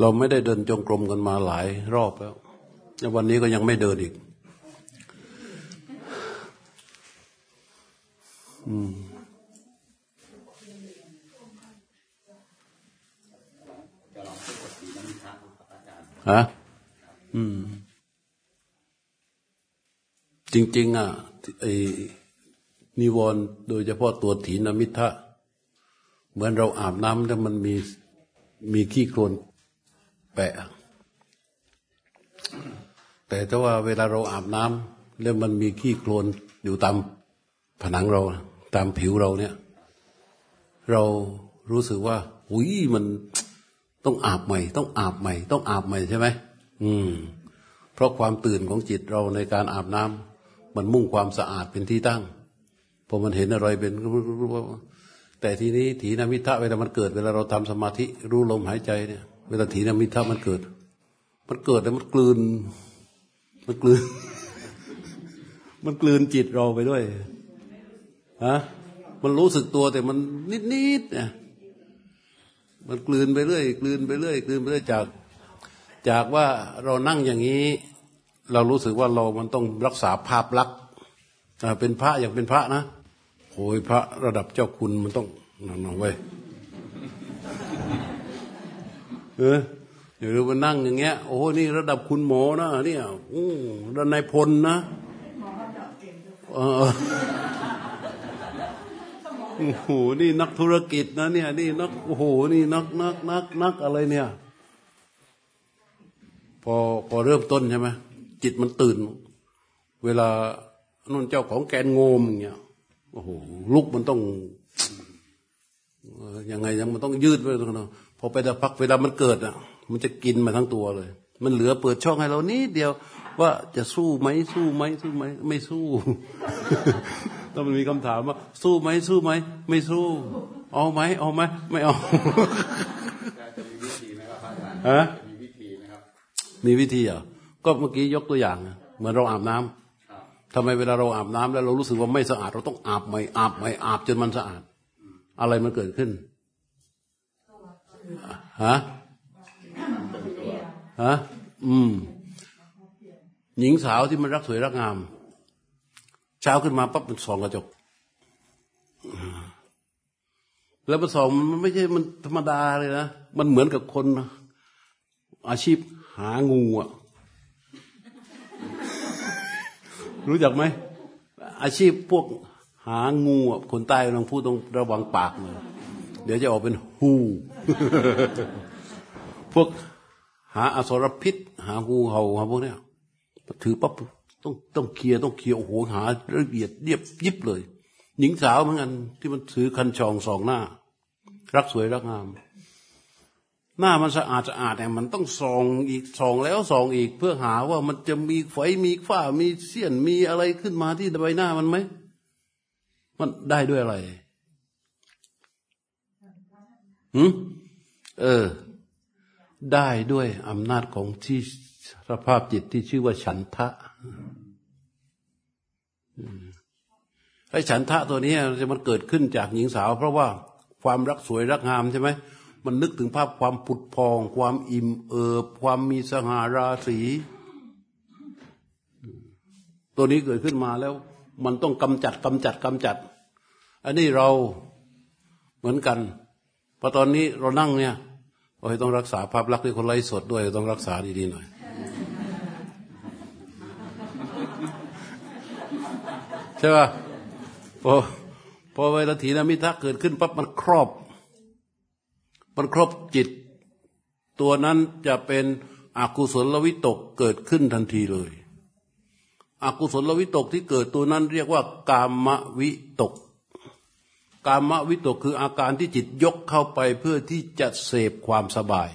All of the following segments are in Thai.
เราไม่ได้เดินจงกรมกันมาหลายรอบแล้วแล้ววันนี้ก็ยังไม่เดินอีก อืมฮะอืม จริง ๆ อะไอ้นิวรณ์โดยเฉพาะตัวถีนมิทะเหมือนเราอาบน้ำแล้วมันมีมีขี้โคลน แปะ แต่ถ้าว่าเวลาเราอาบน้ำแล้วมันมีขี้โคลนอยู่ตามผนังเรา ตามผิวเราเนี่ย เรารู้สึกว่าหุยมันต้องอาบใหม่ ต้องอาบใหม่ ต้องอาบใหม่ใช่ไหมอืม เพราะความตื่นของจิตเราในการอาบน้ำมันมุ่งความสะอาดเป็นที่ตั้งพอมันเห็นอะไรเป็นแต่ทีนี้ถีนามิทะเวลามันเกิดเวลาเราทำสมาธิรู้ลมหายใจเนี่ย เวลาถีนมิทะมันเกิด มันเกิดแล้วมันกลืน มันกลืน มันกลืนจิตเราไปด้วยฮะมันรู้สึกตัวแต่มันนิดนิดเนี่ยมันกลืนไปเรื่อยกลืนไปเรื่อยกลืนไปเรื่อยจาก จากว่าเรานั่งอย่างนี้ เรารู้สึกว่าเรามันต้องรักษาภาพลักษณ์เป็นพระอย่างเป็นพระนะโอยพระระดับเจ้าคุณมันต้องนั่นไว้ เออเดี๋ยวมานั่งอย่างเงี้ย โอ้นี่ระดับคุณหมอนะเนี่ยอู้ระนายพลนะเออโอ้โหนี่นักธุรกิจนะเนี่ย นี่นักโอ้โหนี่นักนักนักนักอะไรเนี่ย พอพอเริ่มต้นใช่ไหมจิตมันตื่น เวลานุ่นเจ้าของแกนโงมอย่างเงี้ยโอ้โหลุกมันต้องยังไงยังมันต้องยืดไปตรงนั้น พอไปดับพักเวลามันเกิดอะ มันจะกินมาทั้งตัวเลย มันเหลือเปิดช่องให้เรานิดเดียว ว่าจะสู้ไหมสู้ไหมสู้ไหมไม่สู้ถ้ามันมีคำถามว่า สู้ไหมสู้ไหมไม่สู้ เอาไหมเอาไหมไม่เอาฮะมีวิธีนะครับ มีวิธีอะก็เมื่อกี้ยกตัวอย่างเหมือนเราอาบน้ำทำไมเวลาเราอาบน้ำแล้วเรารู้สึกว่าไม่สะอาด เราต้องอาบใหม่อาบใหม่อาบจนมันสะอาด อะไรมันเกิดขึ้น ฮะฮะอืม หญิงสาวที่มันรักสวยรักงาม เช้าขึ้นมาปั๊บมันส่องกระจก แล้วมันส่องมันไม่ใช่มันธรรมดาเลยนะ มันเหมือนกับคน อาชีพหางูอะ รู้จักไหม อาชีพพวกหางูอะ คนใต้ต้องพูดต้องระวังปากเลย เดี๋ยวจะออกเป็นหูพวกหาอสรพิษ หางูเห่าหาพวกเนี้ยถือปั๊บต้องต้องเคลียร์ต้องเคลียร์โอ้โหหาละเอียดเรียบยิบเลย หญิงสาวเหมือนกันที่มันถือคันชองสองหน้า รักสวยรักงาม หน้ามันสะอาดสะอาดแต่มันต้องส่องอีกส่องแล้วส่องอีก เพื่อหาว่ามันจะมีไฟมีฝ้ามีเสี้ยนมีอะไรขึ้นมาที่ใบหน้ามันไหมมันได้ด้วยอะไร หืมเออ ได้ด้วยอำนาจของที่สภาพจิตที่ชื่อว่าฉันทะไอ้ฉันทะตัวนี้จะมันเกิดขึ้นจากหญิงสาว เพราะว่าความรักสวยรักงามใช่ไหมมันนึกถึงภาพความผุดพอง ความอิ่มเอิบ ความมีสง่าราศีตัวนี้เกิดขึ้นมาแล้ว มันต้องกำจัดกำจัดกำจัด อันนี้เราเหมือนกัน พอตอนนี้เรานั่งเนี่ยโอ้ยต้องรักษาภาพลักษณ์ที่คนไร้สดด้วยต้องรักษาดีๆหน่อย ใช่ป่ะพอพอเวลาถีนมิทะเกิดขึ้นปั๊บมันครอบ มันครอบจิต ตัวนั้นจะเป็นอกุศลวิตกเกิดขึ้นทันทีเลย อกุศลวิตกที่เกิดตัวนั้นเรียกว่ากามวิตก กามวิตกคืออาการที่จิตยกเข้าไปเพื่อที่จะเสพความสบาย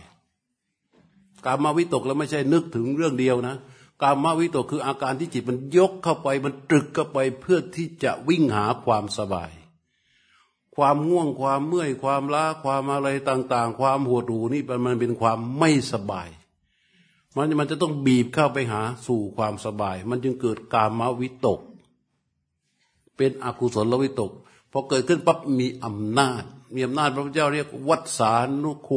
กามวิตกแล้วไม่ใช่นึกถึงเรื่องเดียวนะ กามวิตกคืออาการที่จิตมันยกเข้าไป มันตรึกเข้าไปเพื่อที่จะวิ่งหาความสบาย ความง่วงความเมื่อยความล้าความอะไรต่าง ๆ ความหัวดูนี่มันเป็นความไม่สบาย มันมันจะต้องบีบเข้าไปหาสู่ความสบาย มันจึงเกิดกามวิตก เป็นอกุศลวิตก พอเกิดขึ้นปั๊บมีอำนาจ มีอำนาจพระพุทธเจ้าเรียกวัฏสานุโค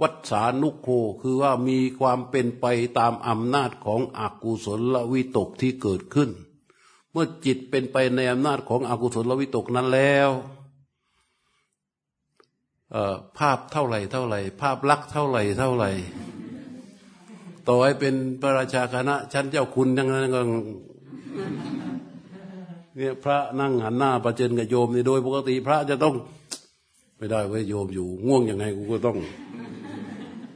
วัฏสานุโคคือว่ามีความเป็นไปตามอำนาจของอกุศลวิตกที่เกิดขึ้น เมื่อจิตเป็นไปในอำนาจของอกุศลวิตกนั้นแล้วภาพเท่าไหร่เท่าไหร่ ภาพลักษณ์เท่าไหร่เท่าไหร่ ต่อให้เป็นพระราชาคณะชั้นเจ้าคุณยังไงก็ เนี่ยพระนั่งหันหน้าประเจิญกับโยมนี่โดยปกติพระจะต้อง ไม่ได้เว้ยโยมอยู่ ง่วงยังไงกูก็ต้อง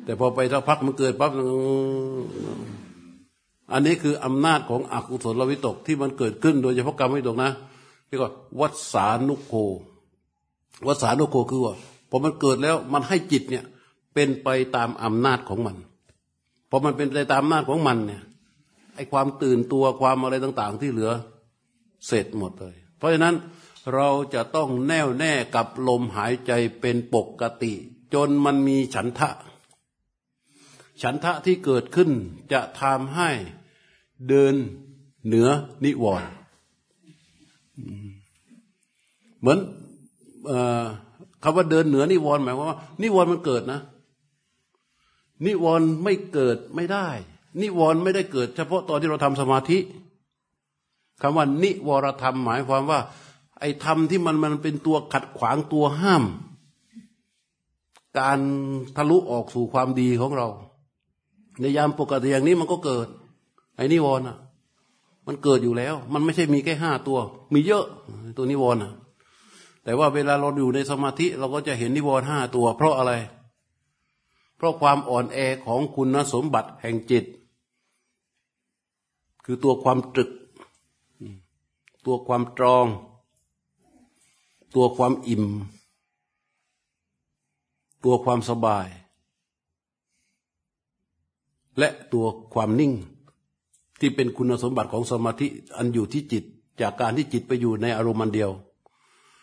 แต่พอไปถ้าพักมันเกิดปั๊บอันนี้คืออำนาจของอกุศลวิตกที่มันเกิดขึ้น โดยเฉพาะกรรมวิตกนะเรียกว่าวัฏสานุโกวัฏสานุโกคือว่าพอมันเกิดแล้วมันให้จิตเนี่ย เป็นไปตามอำนาจของมันพอมันเป็นไปตามอำนาจของมันเนี่ยไอความตื่นตัวความอะไรต่าง ๆ ที่เหลือ เสร็จหมดเลย เพราะฉะนั้นเราจะต้องแน่วแน่กับลมหายใจเป็นปกติ จนมันมีฉันทะ ฉันทะที่เกิดขึ้นจะทำให้เดินเหนือนิวรณ์เหมือนคำว่าเดินเหนือนิวรณ์หมายความว่า นิวรณ์มันเกิดนะ นิวรณ์ไม่เกิดไม่ได้ นิวรณ์ไม่ได้เกิด เฉพาะตอนที่เราทำสมาธิ คำว่านิวรธรรมหมายความว่า ไอ้ธรรมที่มันมันเป็นตัวขัดขวางตัวห้าม การทะลุออกสู่ความดีของเรา ในยามปกติอย่างนี้มันก็เกิด ไอ้นิวรณ์อะ มันเกิดอยู่แล้ว มันไม่ใช่มีแค่ห้าตัว มีเยอะตัวนิวรณ์อะ แต่ว่าเวลาเราอยู่ในสมาธิ เราก็จะเห็นนิวรณ์ห้าตัว เพราะอะไร เพราะความอ่อนแอของคุณสมบัติแห่งจิต คือตัวความตรึก ตัวความตรอง ตัวความอิ่ม ตัวความสบาย และตัวความนิ่ง ที่เป็นคุณสมบัติของสมาธิอันอยู่ที่จิต จากการที่จิตไปอยู่ในอารมณ์เดียว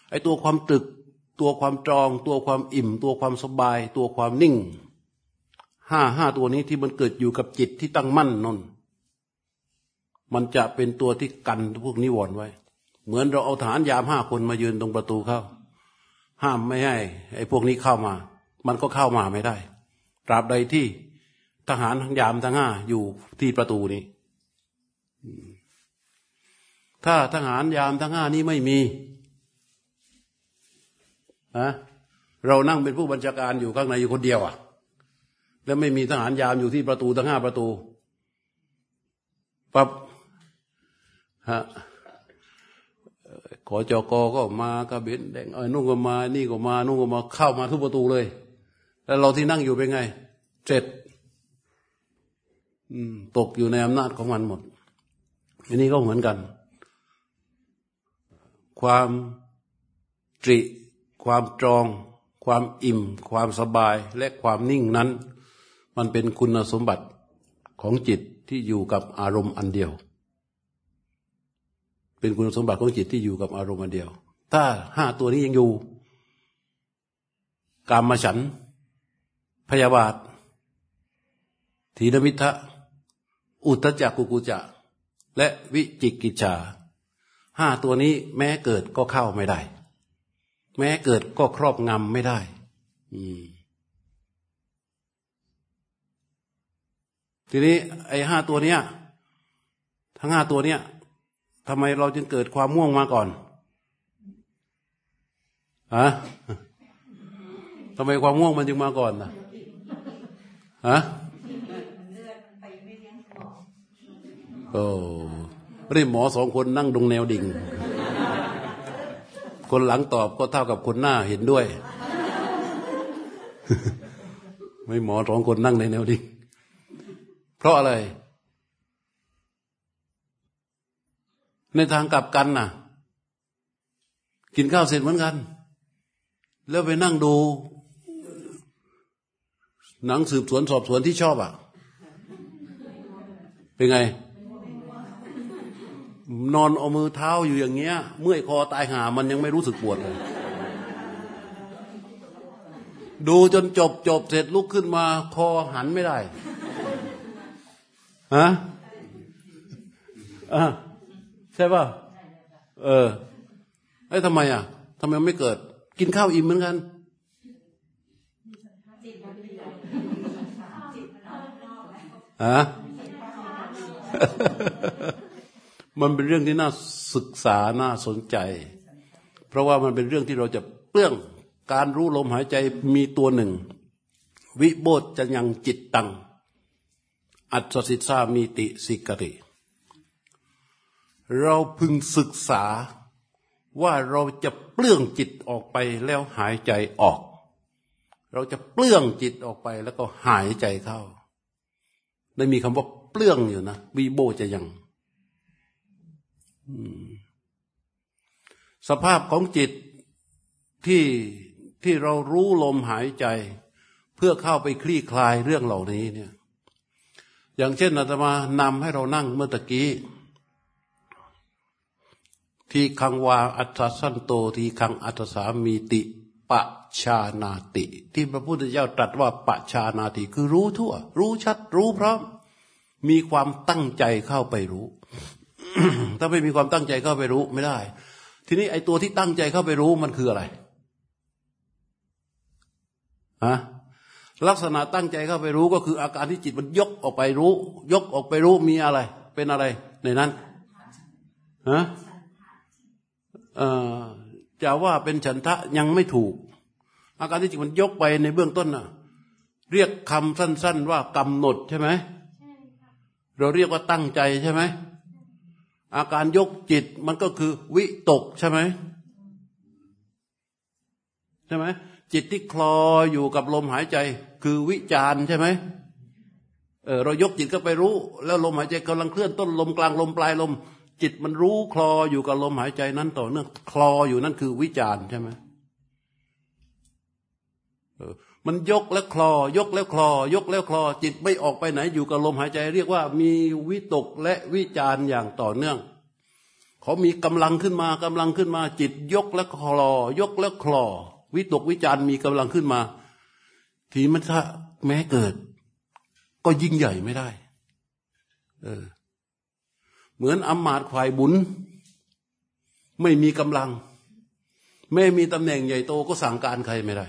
ไอ้ตัวความตึก ตัวความจอง ตัวความอิ่ม ตัวความสบาย ตัวความนิ่งห้าห้าตัวนี้ที่มันเกิดอยู่กับจิตที่ตั้งมั่นนน มันจะเป็นตัวที่กันพวกนิวรณ์ไว้ เหมือนเราเอาฐานยามห้าคนมายืนตรงประตูเข้า ห้ามไม่ให้ไอ้พวกนี้เข้ามา มันก็เข้ามาไม่ได้ ตราบใดที่ทหารยามทั้งห้าอยู่ที่ประตูนี้ ถ้าทหารยามทั้งห้านี้ไม่มีนะเรานั่งเป็นผู้บัญชาการอยู่ข้างในอยู่คนเดียวอะ แล้วไม่มีทหารยามอยู่ที่ประตูทั้งห้าประตูปับ ฮะขอจอกอก็มากระเบนแดงไอ้นุ่งก็มา นี่ก็มานุ่งก็มาเข้ามาทุกประตูเลย แล้วเราที่นั่งอยู่เป็นไง เจ็ดตกอยู่ในอำนาจของมันหมด อันนี้ก็เหมือนกัน ความตริความตรอง ความอิ่ม ความสบาย และความนิ่งนั้น มันเป็นคุณสมบัติของจิตที่อยู่กับอารมณ์อันเดียว เป็นคุณสมบัติของจิตที่อยู่กับอารมณ์เดียว ถ้าห้าตัวนี้ยังอยู่ กามาฉัน พยาบาททีนมิทะ อุตจักกุกุจะ และวิจิกิจฉาห้าตัวนี้แม้เกิดก็เข้าไม่ได้ แม้เกิดก็ครอบงำไม่ได้ทีนี้ไอ้ห้าตัวเนี้ย ทั้งห้าตัวเนี้ย ทำไมเราจึงเกิดความม่วงมาก่อนฮะทำไมความม่วงมันจึงมาก่อนนะฮะโอ้รีบหมอสองคนนั่งดงแนวดิ่ง คนหลังตอบก็เท่ากับคนหน้าเห็นด้วย ไม่หมอสองคนนั่งในแนวดิ่ง เพราะอะไร ในทางกลับกันน่ะ กินข้าวเสร็จเหมือนกัน แล้วไปนั่งดู หนังสืบสวนสอบสวนที่ชอบอะ เป็นไง นอนเอามือเท้าอยู่อย่างเงี้ย เมื่อยคอตายหามันยังไม่รู้สึกปวดเลยดูจนจบจบเสร็จลุกขึ้นมาคอหันไม่ได้ฮะอะ ใช่ป่ะเออไอ้ทำไมอะทำไมไม่เกิด กินข้าวอิ่มเหมือนกันฮะมันเป็นเรื่องที่น่าศึกษาน่าสนใจ เพราะว่ามันเป็นเรื่องที่เราจะเปลื้องการรู้ลมหายใจมีตัวหนึ่ง วิโบธจะยังจิตตัง อัศสิสามีติสิกริ เราพึงศึกษาว่าเราจะเปลื้องจิตออกไปแล้วหายใจออก เราจะเปลื้องจิตออกไปแล้วก็หายใจเข้า ได้มีคำว่าเปลื้องอยู่นะวิโบจะยังสภาพของจิตที่ที่เรารู้ลมหายใจ เพื่อเข้าไปคลี่คลายเรื่องเหล่านี้เนี่ย อย่างเช่นอาตมานำให้เรานั่งเมื่อตะกี้ ทีคังวาอัตสันโตทีคังอัตสามีติปะชานาติ ที่พระพุทธเจ้าตรัสว่าปะชานาติ คือรู้ทั่ว รู้ชัด รู้พร้อม มีความตั้งใจเข้าไปรู้ ถ้าไม่มีความตั้งใจเข้าไปรู้ไม่ได้ ทีนี้ไอ้ตัวที่ตั้งใจเข้าไปรู้มันคืออะไรฮะลักษณะตั้งใจเข้าไปรู้ก็คืออาการที่จิตมันยกออกไปรู้ ยกออกไปรู้มีอะไร เป็นอะไร ในนั้นฮะ จะว่าเป็นฉันทะยังไม่ถูก อาการที่จิตมันยกไปในเบื้องต้นน่ะเรียกคำสั้น ๆ ว่ากำหนดใช่ไหมเราเรียกว่าตั้งใจใช่ไหมอาการยกจิตมันก็คือวิตกใช่ไหมใช่ไหมจิตที่คลออยู่กับลมหายใจ คือวิจารใช่ไหมเออเรายกจิตก็ไปรู้ แล้วลมหายใจกำลังเคลื่อนต้นลมกลางลมปลายลม จิตมันรู้คลออยู่กับลมหายใจนั้นต่อเนื่องคลออยู่นั่นคือวิจารใช่ไหมมันยกแล้วคลอ ยกแล้วคลอ ยกแล้วคลอ จิตไม่ออกไปไหนอยู่กับลมหายใจ เรียกว่ามีวิตกและวิจารอย่างต่อเนื่อง เขามีกำลังขึ้นมากำลังขึ้นมา จิตยกแล้วคลอ ยกแล้วคลอ วิตกวิจารมีกำลังขึ้นมา ทีมันถ้าแม้เกิด ก็ยิ่งใหญ่ไม่ได้ เออ เหมือนอำมาตย์ควายบุญ ไม่มีกำลัง ไม่มีตำแหน่งใหญ่โตก็สั่งการใครไม่ได้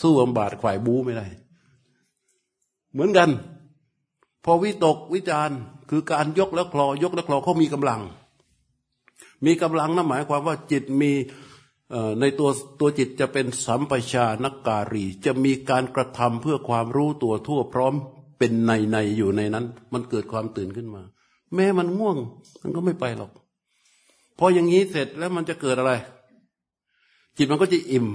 สู้อำบาตควายบูไม่ได้ เหมือนกัน พอวิตกวิจารคือการยกแล้วคลอยกแล้วคลอเขามีกำลัง มีกำลังนั่นหมายความว่าจิตมีในตัวตัวจิตจะเป็นสัมปชานการี จะมีการกระทำเพื่อความรู้ตัวทั่วพร้อม เป็นในในอยู่ในนั้น มันเกิดความตื่นขึ้นมา แม้มันง่วง มันก็ไม่ไปหรอกพออย่างนี้เสร็จแล้วมันจะเกิดอะไร จิตมันก็จะอิ่ม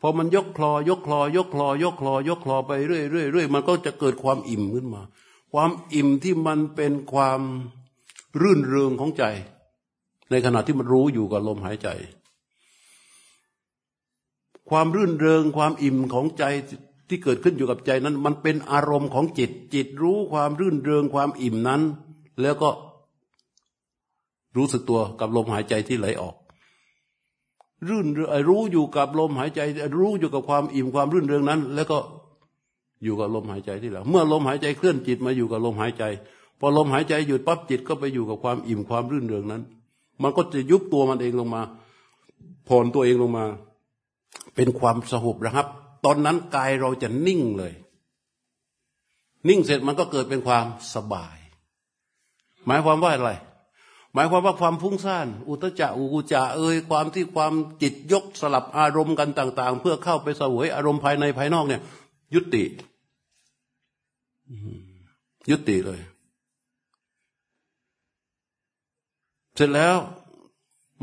พอมันยกคลอยกคลอยกคลอยกคลอยกคลอไปเรื่อยเรื่อยเรื่อยมันก็จะเกิดความอิ่มขึ้นมา ความอิ่มที่มันเป็นความรื่นเริงของใจ ในขณะที่มันรู้อยู่กับลมหายใจ ความรื่นเริงความอิ่มของใจ ที่เกิดขึ้นอยู่กับใจนั้น มันเป็นอารมณ์ของจิต จิตรู้ความรื่นเริงความอิ่มนั้น แล้วก็รู้สึกตัวกับลมหายใจที่ไหลออก รื่นรู้อยู่กับลมหายใจ รู้อยู่กับความอิ่มความรื่นเริงนั้น แล้วก็อยู่กับลมหายใจที่ไหลเมื่อลมหายใจเคลื่อนจิตมาอยู่กับลมหายใจ พอลมหายใจหยุดปั๊บจิตก็ไปอยู่กับความอิ่มความรื่นเริงนั้น มันก็จะยุบตัวมันเองลงมาผ่อนตัวเองลงมา เป็นความสงบนะครับ ตอนนั้นกายเราจะนิ่งเลย นิ่งเสร็จมันก็เกิดเป็นความสบาย หมายความว่าอะไร หมายความว่าความฟุ้งซ่านอุตจะอุกุจะเอ่ยความที่ความจิตยกสลับอารมณ์กันต่าง ๆ เพื่อเข้าไปสวยอารมณ์ภายในภายนอกเนี่ย ยุติยุติเลย เสร็จแล้ว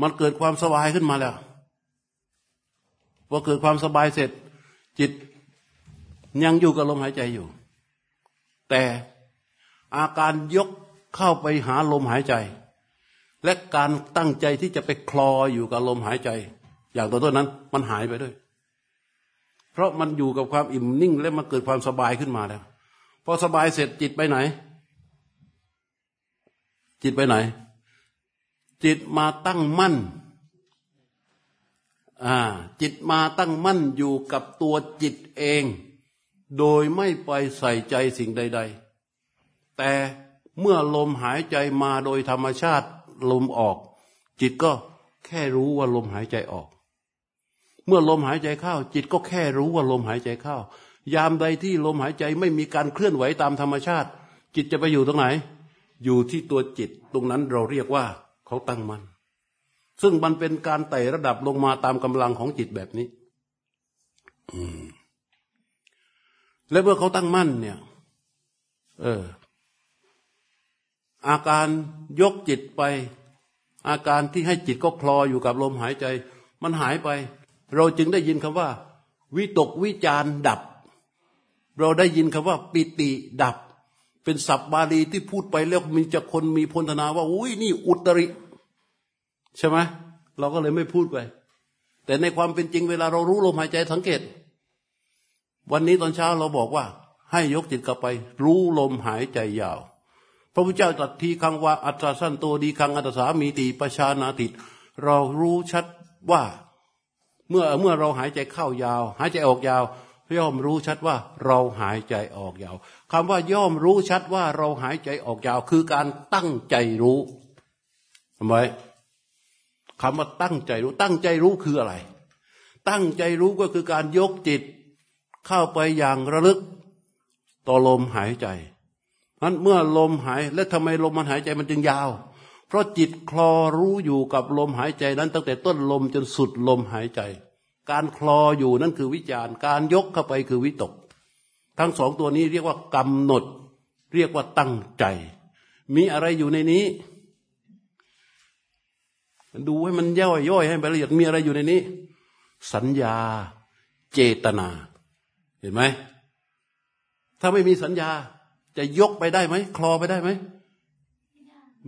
มันเกิดความสบายขึ้นมาแล้วพอเกิดความสบายเสร็จ จิตยังอยู่กับลมหายใจอยู่ แต่อาการยกเข้าไปหาลมหายใจ และการตั้งใจที่จะไปคลออยู่กับลมหายใจ อย่างตัวต้นนั้น มันหายไปด้วย เพราะมันอยู่กับความอิ่มนิ่ง และมันเกิดความสบายขึ้นมาแล้วพอสบายเสร็จจิตไปไหน จิตไปไหน จิตมาตั้งมั่น จิตมาตั้งมั่นอยู่กับตัวจิตเอง โดยไม่ไปใส่ใจสิ่งใด ๆ แต่เมื่อลมหายใจมาโดยธรรมชาติลมออก จิตก็แค่รู้ว่าลมหายใจออก เมื่อลมหายใจเข้า จิตก็แค่รู้ว่าลมหายใจเข้า ยามใดที่ลมหายใจไม่มีการเคลื่อนไหวตามธรรมชาติ จิตจะไปอยู่ตรงไหน อยู่ที่ตัวจิตตรงนั้นเราเรียกว่าเขาตั้งมัน่น ซึ่งมันเป็นการไต่ระดับลงมาตามกำลังของจิตแบบนี้และเมื่อเขาตั้งมั่นเนี่ย เออ อาการยกจิตไป อาการที่ให้จิตก็คลออยู่กับลมหายใจ มันหายไป เราจึงได้ยินคำว่า วิตกวิจารดับ เราได้ยินคำว่า ปิติดับ เป็นศัพท์บาลีที่พูดไปแล้วมีจะคนมีพลธนาว่าอุ้ยนี่อุตริ ใช่ไหมเราก็เลยไม่พูดไป แต่ในความเป็นจริงเวลาเรารู้ลมหายใจสังเกต วันนี้ตอนเช้าเราบอกว่า ให้ยกจิตกลับไป รู้ลมหายใจยาว พระพุทธเจ้าตรัสทีคังว่าอัตราสั้นโตดีคังอัตสามีติประชานาติเรารู้ชัดว่าเมื่อเมื่อเราหายใจเข้ายาว หายใจออกยาว ย่อมรู้ชัดว่าเราหายใจออกยาวคำว่าย่อมรู้ชัดว่าเราหายใจออกยาว คือการตั้งใจรู้ทำไม คำว่าตั้งใจรู้ ตั้งใจรู้คืออะไร ตั้งใจรู้ก็คือการยกจิต เข้าไปอย่างระลึก ต่อลมหายใจนั้นเมื่อลมหายและทำไมลมมันหายใจมันจึงยาว เพราะจิตคลอรู้อยู่กับลมหายใจนั้นตั้งแต่ต้นลมจนสุดลมหายใจ การคลออยู่นั่นคือวิจารณ์การยกเข้าไปคือวิตก ทั้งสองตัวนี้เรียกว่ากำหนด เรียกว่าตั้งใจ มีอะไรอยู่ในนี้ ดูให้มันย่อยย่อยให้ละเอียดมีอะไรอยู่ในนี้ สัญญาเจตนา เห็นไหม ถ้าไม่มีสัญญา จะยกไปได้ไหม คลอไปได้ไหม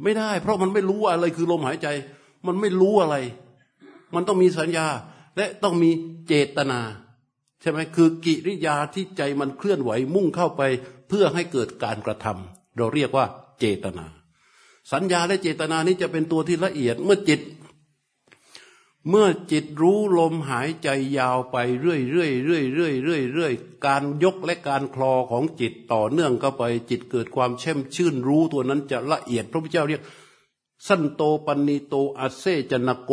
ไม่ได้ เพราะมันไม่รู้อะไรคือลมหายใจ มันไม่รู้อะไร มันต้องมีสัญญา และต้องมีเจตนา ใช่ไหมคือกิริยาที่ใจมันเคลื่อนไหวมุ่งเข้าไป เพื่อให้เกิดการกระทำเราเรียกว่าเจตนา สัญญาและเจตนานี้จะเป็นตัวที่ละเอียดเมื่อจิต เมื่อจิตรู้ลมหายใจยาวไปเรื่อยเรื่อยเรื่อยเรื่อยเรื่อยเรื่อยการยกและการคลอของจิตต่อเนื่องเข้าไป จิตเกิดความเช่มชื่นรู้ตัวนั้นจะละเอียด พระพุทธเจ้าเรียก สั้นโตปันนีโตอาเซจนโก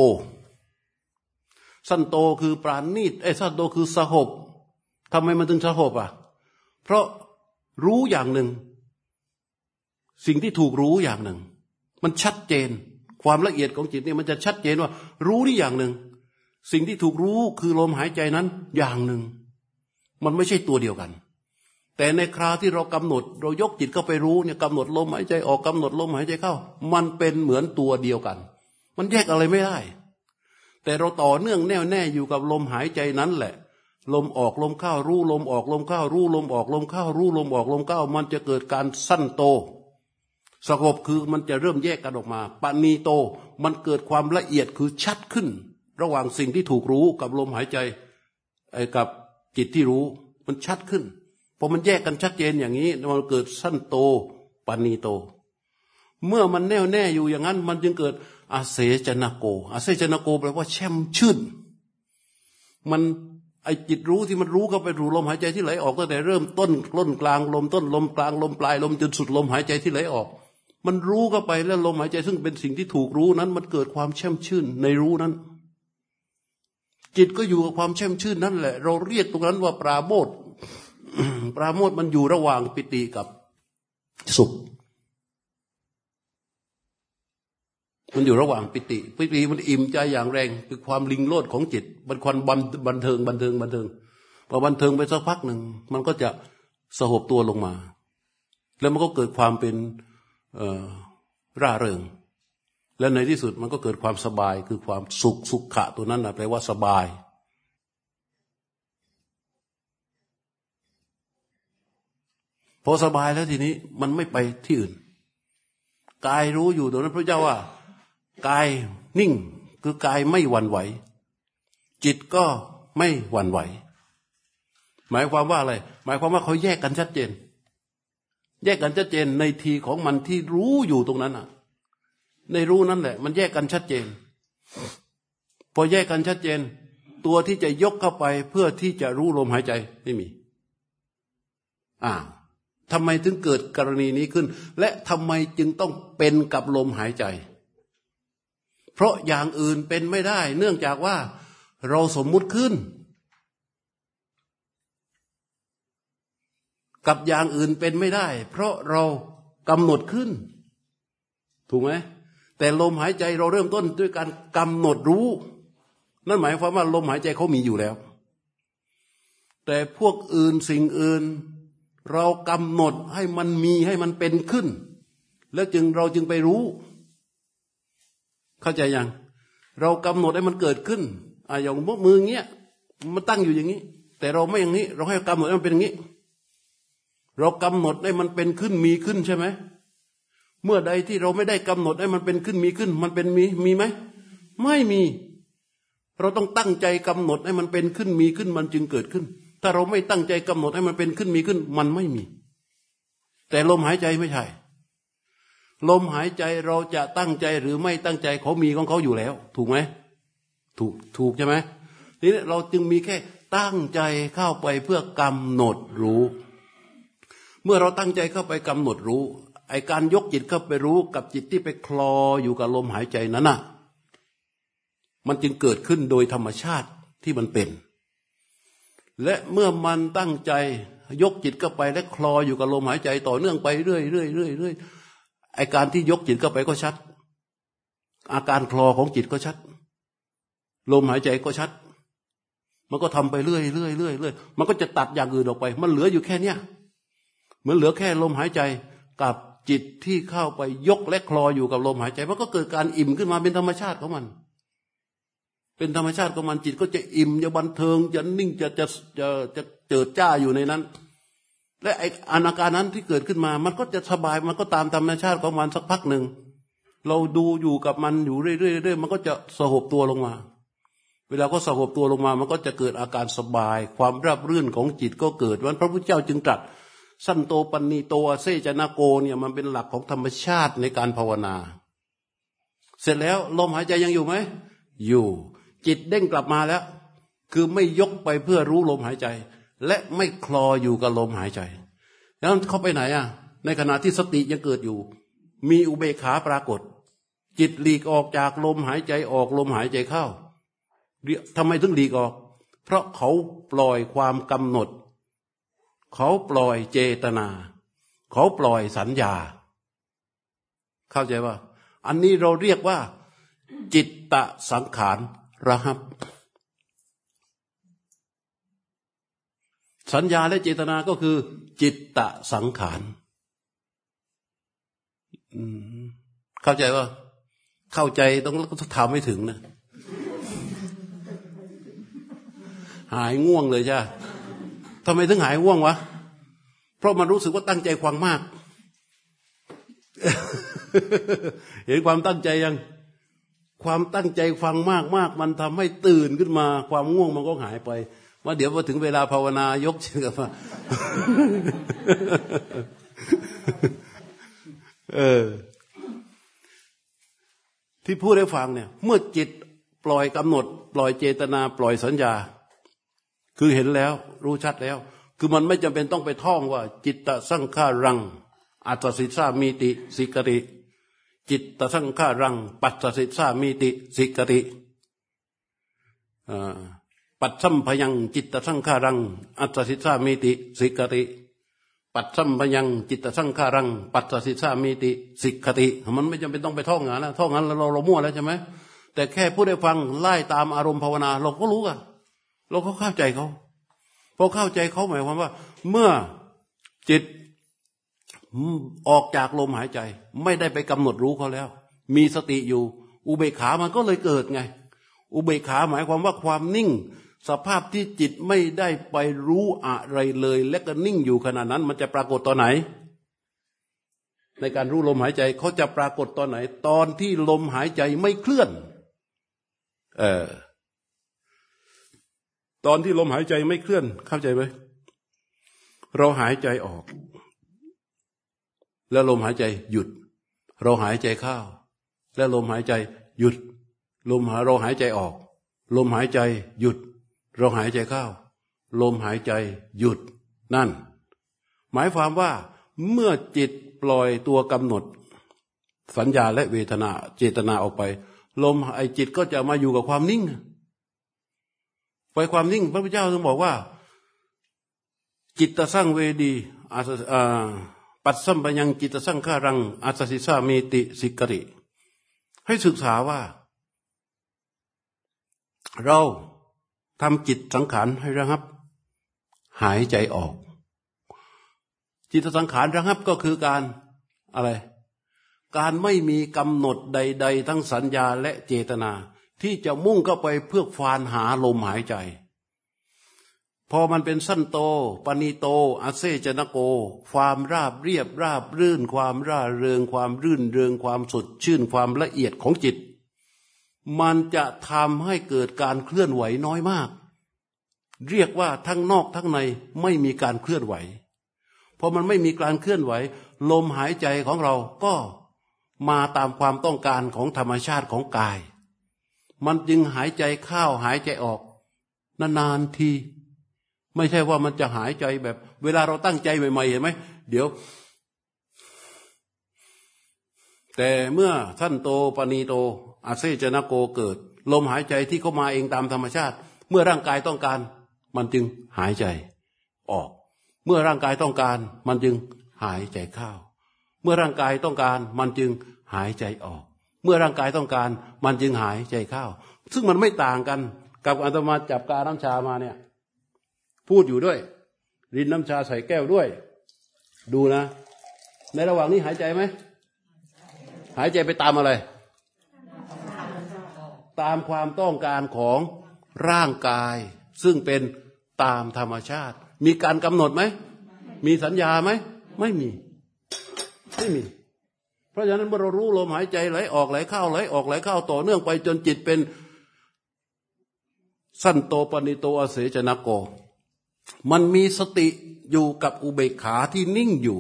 สั้นโตคือปราณีตไอ้สั้นโตคือสหบทำไมมันถึงสหบอะ เพราะรู้อย่างหนึ่ง สิ่งที่ถูกรู้อย่างหนึ่ง มันชัดเจน ความละเอียดของจิตเนี่ยมันจะชัดเจนว่า รู้นี่อย่างหนึ่ง สิ่งที่ถูกรู้คือลมหายใจนั้นอย่างหนึ่ง มันไม่ใช่ตัวเดียวกัน แต่ในคราที่เรากำหนด เรายกจิตเข้าไปรู้เนี่ยกำหนดลมหายใจออกกำหนดลมหายใจเข้า มันเป็นเหมือนตัวเดียวกัน มันแยกอะไรไม่ได้ แต่เราต่อเนื่องแน่วแน่อยู่กับลมหายใจนั้นแหละลมออกลมเข้ารู้ลมออกลมเข้ารู้ลมออกลมเข้ารู้ลมออกลมเข้ามันจะเกิดการสั้นโต สงบคือมันจะเริ่มแยกกันออกมาปณีโตมันเกิดความละเอียดคือชัดขึ้น ระหว่างสิ่งที่ถูกรู้กับลมหายใจไอ้กับจิตที่รู้มันชัดขึ้นพอมันแยกกันชัดเจนอย่างนี้มันเกิดสั้นโตปณีโต เมื่อมันแน่วแน่อยู่อย่างนั้น มันจึงเกิดอาเสจนาโกอาเสจนาโกแปลว่าแช่มชื่น มันไอจิตรู้ที่มันรู้เข้าไปรูลมหายใจที่ไหลออกตั้งแต่เริ่มต้นต้นกลางลมต้นลมกลางลมปลายลมจนสุดลมหายใจที่ไหลออก มันรู้เข้าไปแล้วลมหายใจ ซึ่งเป็นสิ่งที่ถูกรู้นั้น มันเกิดความแช่มชื่นในรู้นั้น จิตก็อยู่กับความแช่มชื่นนั่นแหละ เราเรียกตรงนั้นว่าปราโมทปราโมทมันอยู่ระหว่างปิติกับสุข มันอยู่ระหว่างปิติ ปิติมันอิ่มใจอย่างแรงคือความลิงโลดของจิต มันความบันเทิงบันเทิงบันเทิงพอบันเทิงไปสักพักหนึ่ง มันก็จะสหบตัวลงมา แล้วมันก็เกิดความเป็น ร่าเริง และในที่สุดมันก็เกิดความสบายคือความสุขสุขะตัวนั้นนะแปลว่าสบาย พอสบายแล้วทีนี้มันไม่ไปที่อื่นกายรู้อยู่ตรงนั้นพระเจ้าว่ากายนิ่งคือกายไม่หวั่นไหว จิตก็ไม่หวั่นไหว หมายความว่าอะไร หมายความว่าเขาแยกกันชัดเจน แยกกันชัดเจนในทีของมันที่รู้อยู่ตรงนั้นอะ ในรู้นั่นแหละ มันแยกกันชัดเจน พอแยกกันชัดเจน ตัวที่จะยกเข้าไปเพื่อที่จะรู้ลมหายใจไม่มีอ่าทำไมถึงเกิดกรณีนี้ขึ้น และทำไมจึงต้องเป็นกับลมหายใจ เพราะอย่างอื่นเป็นไม่ได้ เนื่องจากว่าเราสมมุติขึ้น กับอย่างอื่นเป็นไม่ได้ เพราะเรากำหนดขึ้น ถูกไหมแต่ลมหายใจเราเริ่มต้นด้วยการกำหนดรู้ นั่นหมายความว่าลมหายใจเขามีอยู่แล้ว แต่พวกอื่นสิ่งอื่น เรากำหนดให้มันมีให้มันเป็นขึ้น แล้วจึงเราจึงไปรู้ เข้าใจยังเรากำหนดให้มันเกิดขึ้นอะอย่างมือเงี้ยมันตั้งอยู่อย่างนี้ แต่เราไม่อย่างนี้ เราให้กำหนดให้มันเป็นอย่างนี้ เรากำหนดให้มันเป็นขึ้นมีขึ้นใช่ไหมเมื่อใดที่เราไม่ได้กำหนดให้มันเป็นขึ้นมีขึ้น มันเป็นมีมีไหมไม่มี เราต้องตั้งใจกำหนดให้มันเป็นขึ้นมีขึ้นมันจึงเกิดขึ้น ถ้าเราไม่ตั้งใจกำหนดให้มันเป็นขึ้นมีขึ้น มันไม่มี แต่ลมหายใจไม่ใช่ลมหายใจเราจะตั้งใจหรือไม่ตั้งใจเขามีของเขาอยู่แล้ว ถูกไหมถูกถูกใช่ไหมทีนี้เราจึงมีแค่ตั้งใจเข้าไปเพื่อกำหนดรู้ เมื่อเราตั้งใจเข้าไปกำหนดรู้ ไอการยกจิตเข้าไปรู้กับจิตที่ไปคลออยู่กับลมหายใจนั้นน่ะ มันจึงเกิดขึ้นโดยธรรมชาติที่มันเป็น และเมื่อมันตั้งใจยกจิตเข้าไปและคลออยู่กับลมหายใจต่อเนื่องไปเรื่อยเรื่อยเรื่อยเรื่อยไอการที่ยกจิตเข้าไปก็ชัด อาการคลอของจิตก็ชัด ลมหายใจก็ชัด มันก็ทำไปเรื่อยเรื่อยเรื่อยเรื่อยมันก็จะตัดอย่างอื่นออกไป มันเหลืออยู่แค่เนี้ย เหมือนเหลือแค่ลมหายใจกับจิตที่เข้าไปยกและคลออยู่กับลมหายใจ มันก็เกิดการอิ่มขึ้นมาเป็นธรรมชาติของมัน เป็นธรรมชาติของมันจิตก็จะอิ่มจะบันเทิงจะนิ่งจะจะจะจะเจิดจ้าอยู่ในนั้น และไออาการนั้นที่เกิดขึ้นมา มันก็จะสบายมันก็ตามธรรมชาติของมันสักพักหนึ่งเราดูอยู่กับมันอยู่เรื่อยๆมันก็จะสงบตัวลงมา เวลาก็สงบตัวลงมา มันก็จะเกิดอาการสบาย ความราบรื่นของจิตก็เกิดวันพระพุทธเจ้าจึงตรัส สั้นโตปันนีโตเซจนาโกเนี่ยมันเป็นหลักของธรรมชาติในการภาวนา เสร็จแล้วลมหายใจยังอยู่ไหม อยู่ จิตเด้งกลับมาแล้ว คือไม่ยกไปเพื่อรู้ลมหายใจ และไม่คลออยู่กับลมหายใจ แล้วเขาไปไหนอะ ในขณะที่สติยังเกิดอยู่ มีอุเบกขาปรากฏ จิตหลีกออกจากลมหายใจออกลมหายใจเข้าทำไมถึงหลีกออก เพราะเขาปล่อยความกำหนด เขาปล่อยเจตนา เขาปล่อยสัญญา เข้าใจว่า อันนี้เราเรียกว่า จิตตะสังขารระหับ สัญญาและเจตนาก็คือ จิตตะสังขารเข้าใจว่า เข้าใจต้องทำให้ถึงนะ หายง่วงเลยใช่ ทำไมถึงหายว่วงวะ เพราะมันรู้สึกว่าตั้งใจฟังมาก เห็นความตั้งใจยัง ความตั้งใจฟังมากมากมันทำให้ตื่นขึ้นมา ความง่วงมันก็หายไปว่าเดี๋ยวพอถึงเวลาภาวนายกเชือมาเออ ที่พูดให้ฟังเนี่ย เมื่อจิตปล่อยกำหนด ปล่อยเจตนา ปล่อยสัญญา คือเห็นแล้วรู้ชัดแล้ว คือมันไม่จำเป็นต้องไปท่องว่า จิตตสังขารัง อัตสิสามีติสิกติจิตตสังขารัง ปัสสิสามีติสิกติปัจสัมพยังจิตตสังขารัง อัตสิสามีติสิกติปัจสัมพยังจิตตสังขารัง ปัสสิสามีติสิกติมันไม่จำเป็นต้องไปท่องงานนะท่องงานเราเรามั่วแล้วใช่ไหมแต่แค่พูดให้ฟังไล่ตามอารมณ์ภาวนา เราก็รู้กัน เราก็เข้าใจเขาพอเข้าใจเขาหมายความว่า เมื่อจิตออกจากลมหายใจ ไม่ได้ไปกำหนดรู้เขาแล้ว มีสติอยู่ อุเบกขามันก็เลยเกิดไง อุเบกขาหมายความว่าความนิ่ง สภาพที่จิตไม่ได้ไปรู้อะไรเลย และก็นิ่งอยู่ขณะนั้น มันจะปรากฏตอนไหน ในการรู้ลมหายใจเขาจะปรากฏตอนไหน ตอนที่ลมหายใจไม่เคลื่อน เออ ตอนที่ลมหายใจไม่เคลื่อนเข้าใจไหมเราหายใจออก แล้วลมหายใจหยุด เราหายใจเข้าแล้วลมหายใจหยุด ลมหาเราหายใจออก ลมหายใจหยุด เราหายใจเข้าลมหายใจหยุดนั่น หมายความว่าเมื่อจิตปล่อยตัวกำหนด สัญญาและเวทนาเจตนาออกไป ลมไอจิตก็จะมาอยู่กับความนิ่ง ล่อยความนิ่ง พระพุทธเจ้าถึงบอกว่า จิตตสร้างเวดีอาสปัสสัมปยังจิตสร้างฆารังอาสสิสามีติสิกริ ให้ศึกษาว่า เราทำจิตสังขารให้ระงับ หายใจออก จิตสังขารระงับก็คือการอะไร การไม่มีกำหนดใด ๆ ทั้งสัญญาและเจตนา ที่จะมุ่งเข้าไปเพื่อฟานหาลมหายใจ พอมันเป็นสั้นโตปณีโตอาเซจนโก ความราบเรียบราบรื่น ความร่าเริง ความรื่นเริงความสดชื่นความละเอียดของจิต มันจะทำให้เกิดการเคลื่อนไหวน้อยมาก เรียกว่าทั้งนอกทั้งในไม่มีการเคลื่อนไหวพอมันไม่มีการเคลื่อนไหว ลมหายใจของเราก็มาตามความต้องการของธรรมชาติของกาย มันจึงหายใจเข้าหายใจออก นานๆที ไม่ใช่ว่ามันจะหายใจแบบ เวลาเราตั้งใจใหม่ๆเห็นไหมเดี๋ยว แต่เมื่อท่านโตปณีโต อาเซจนะโกเกิด ลมหายใจที่เข้ามาเองตามธรรมชาติ เมื่อร่างกายต้องการ มันจึงหายใจออก เมื่อร่างกายต้องการ มันจึงหายใจเข้าเมื่อร่างกายต้องการ มันจึงหายใจออก เมื่อร่างกายต้องการมันจึงหายใจเข้า ซึ่งมันไม่ต่างกันกับอาตมาจับกาน้ำชามาเนี่ย พูดอยู่ด้วย รินน้ำชาใส่แก้วด้วย ดูนะ ในระหว่างนี้หายใจไหม หายใจไปตามอะไร ตามความต้องการของร่างกาย ซึ่งเป็นตามธรรมชาติ มีการกำหนดไหม มีสัญญาไหม ไม่มี ไม่มี ราะฉะนั้นเมื่อเรารู้ลมหายใจไหลออกไหลเข้าไหลออกไหลเข้าต่อเนื่องไปจนจิตเป็น สั้นโตปณิโตอเสจนะโก มันมีสติอยู่กับอุเบกขาที่นิ่งอยู่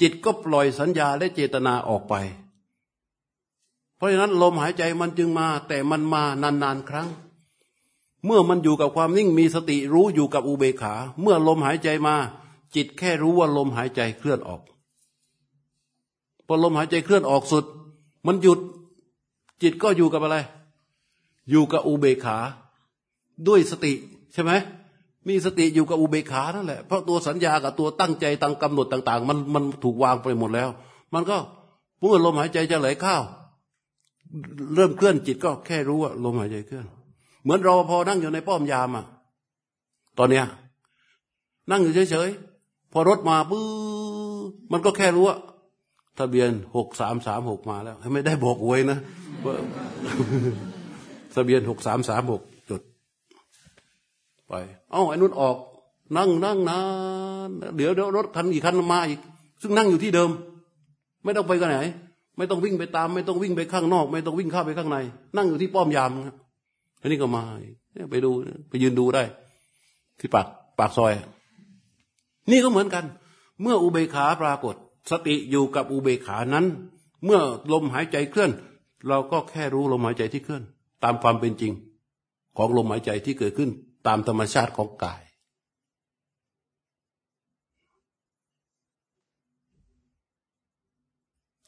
จิตก็ปล่อยสัญญาและเจตนาออกไป เพราะฉะนั้นลมหายใจมันจึงมา แต่มันมานานๆครั้ง เมื่อมันอยู่กับความนิ่งมีสติรู้อยู่กับอุเบกขา เมื่อลมหายใจมา จิตแค่รู้ว่าลมหายใจเคลื่อนออก พอลมหายใจเคลื่อนออกสุด มันหยุด จิตก็อยู่กับอะไร อยู่กับอุเบกขา ด้วยสติใช่ไหมมีสติอยู่กับอุเบกขานั่นแหละเพราะตัวสัญญากับตัวตั้งใจตั้งกำหนดต่าง ๆ มันมันถูกวางไปหมดแล้ว มันก็เมื่อลมหายใจจะไหลเข้าเริ่มเคลื่อนจิตก็แค่รู้ว่าลมหายใจเคลื่อน เหมือนรอพอนั่งอยู่ในป้อมยามอะตอนเนี้ยนั่งอยู่เฉยๆพอรถมาปื้มันก็แค่รู้ว่า ทะเบียนหกสามสามหกมาแล้ว ไม่ได้บอกหวยนะทะเบียนหกสามสามหกจดไป เอ้าไอ้นุ่นออก นั่งนั่งนานเดี๋ยวเดี๋ยวรถคันอีกคันมาอีก ซึ่งนั่งอยู่ที่เดิม ไม่ต้องไปกันไหน ไม่ต้องวิ่งไปตาม ไม่ต้องวิ่งไปข้างนอก ไม่ต้องวิ่งเข้าไปข้างใน นั่งอยู่ที่ป้อมยามครับอันนี้ก็มาไปดูไปยืนดูได้ ที่ปากปากซอย นี่ก็เหมือนกัน เมื่ออุเบกขาปรากฏ สติอยู่กับอุเบกขานั้น เมื่อลมหายใจเคลื่อน เราก็แค่รู้ลมหายใจที่เคลื่อน ตามความเป็นจริง ของลมหายใจที่เกิดขึ้น ตามธรรมชาติของกาย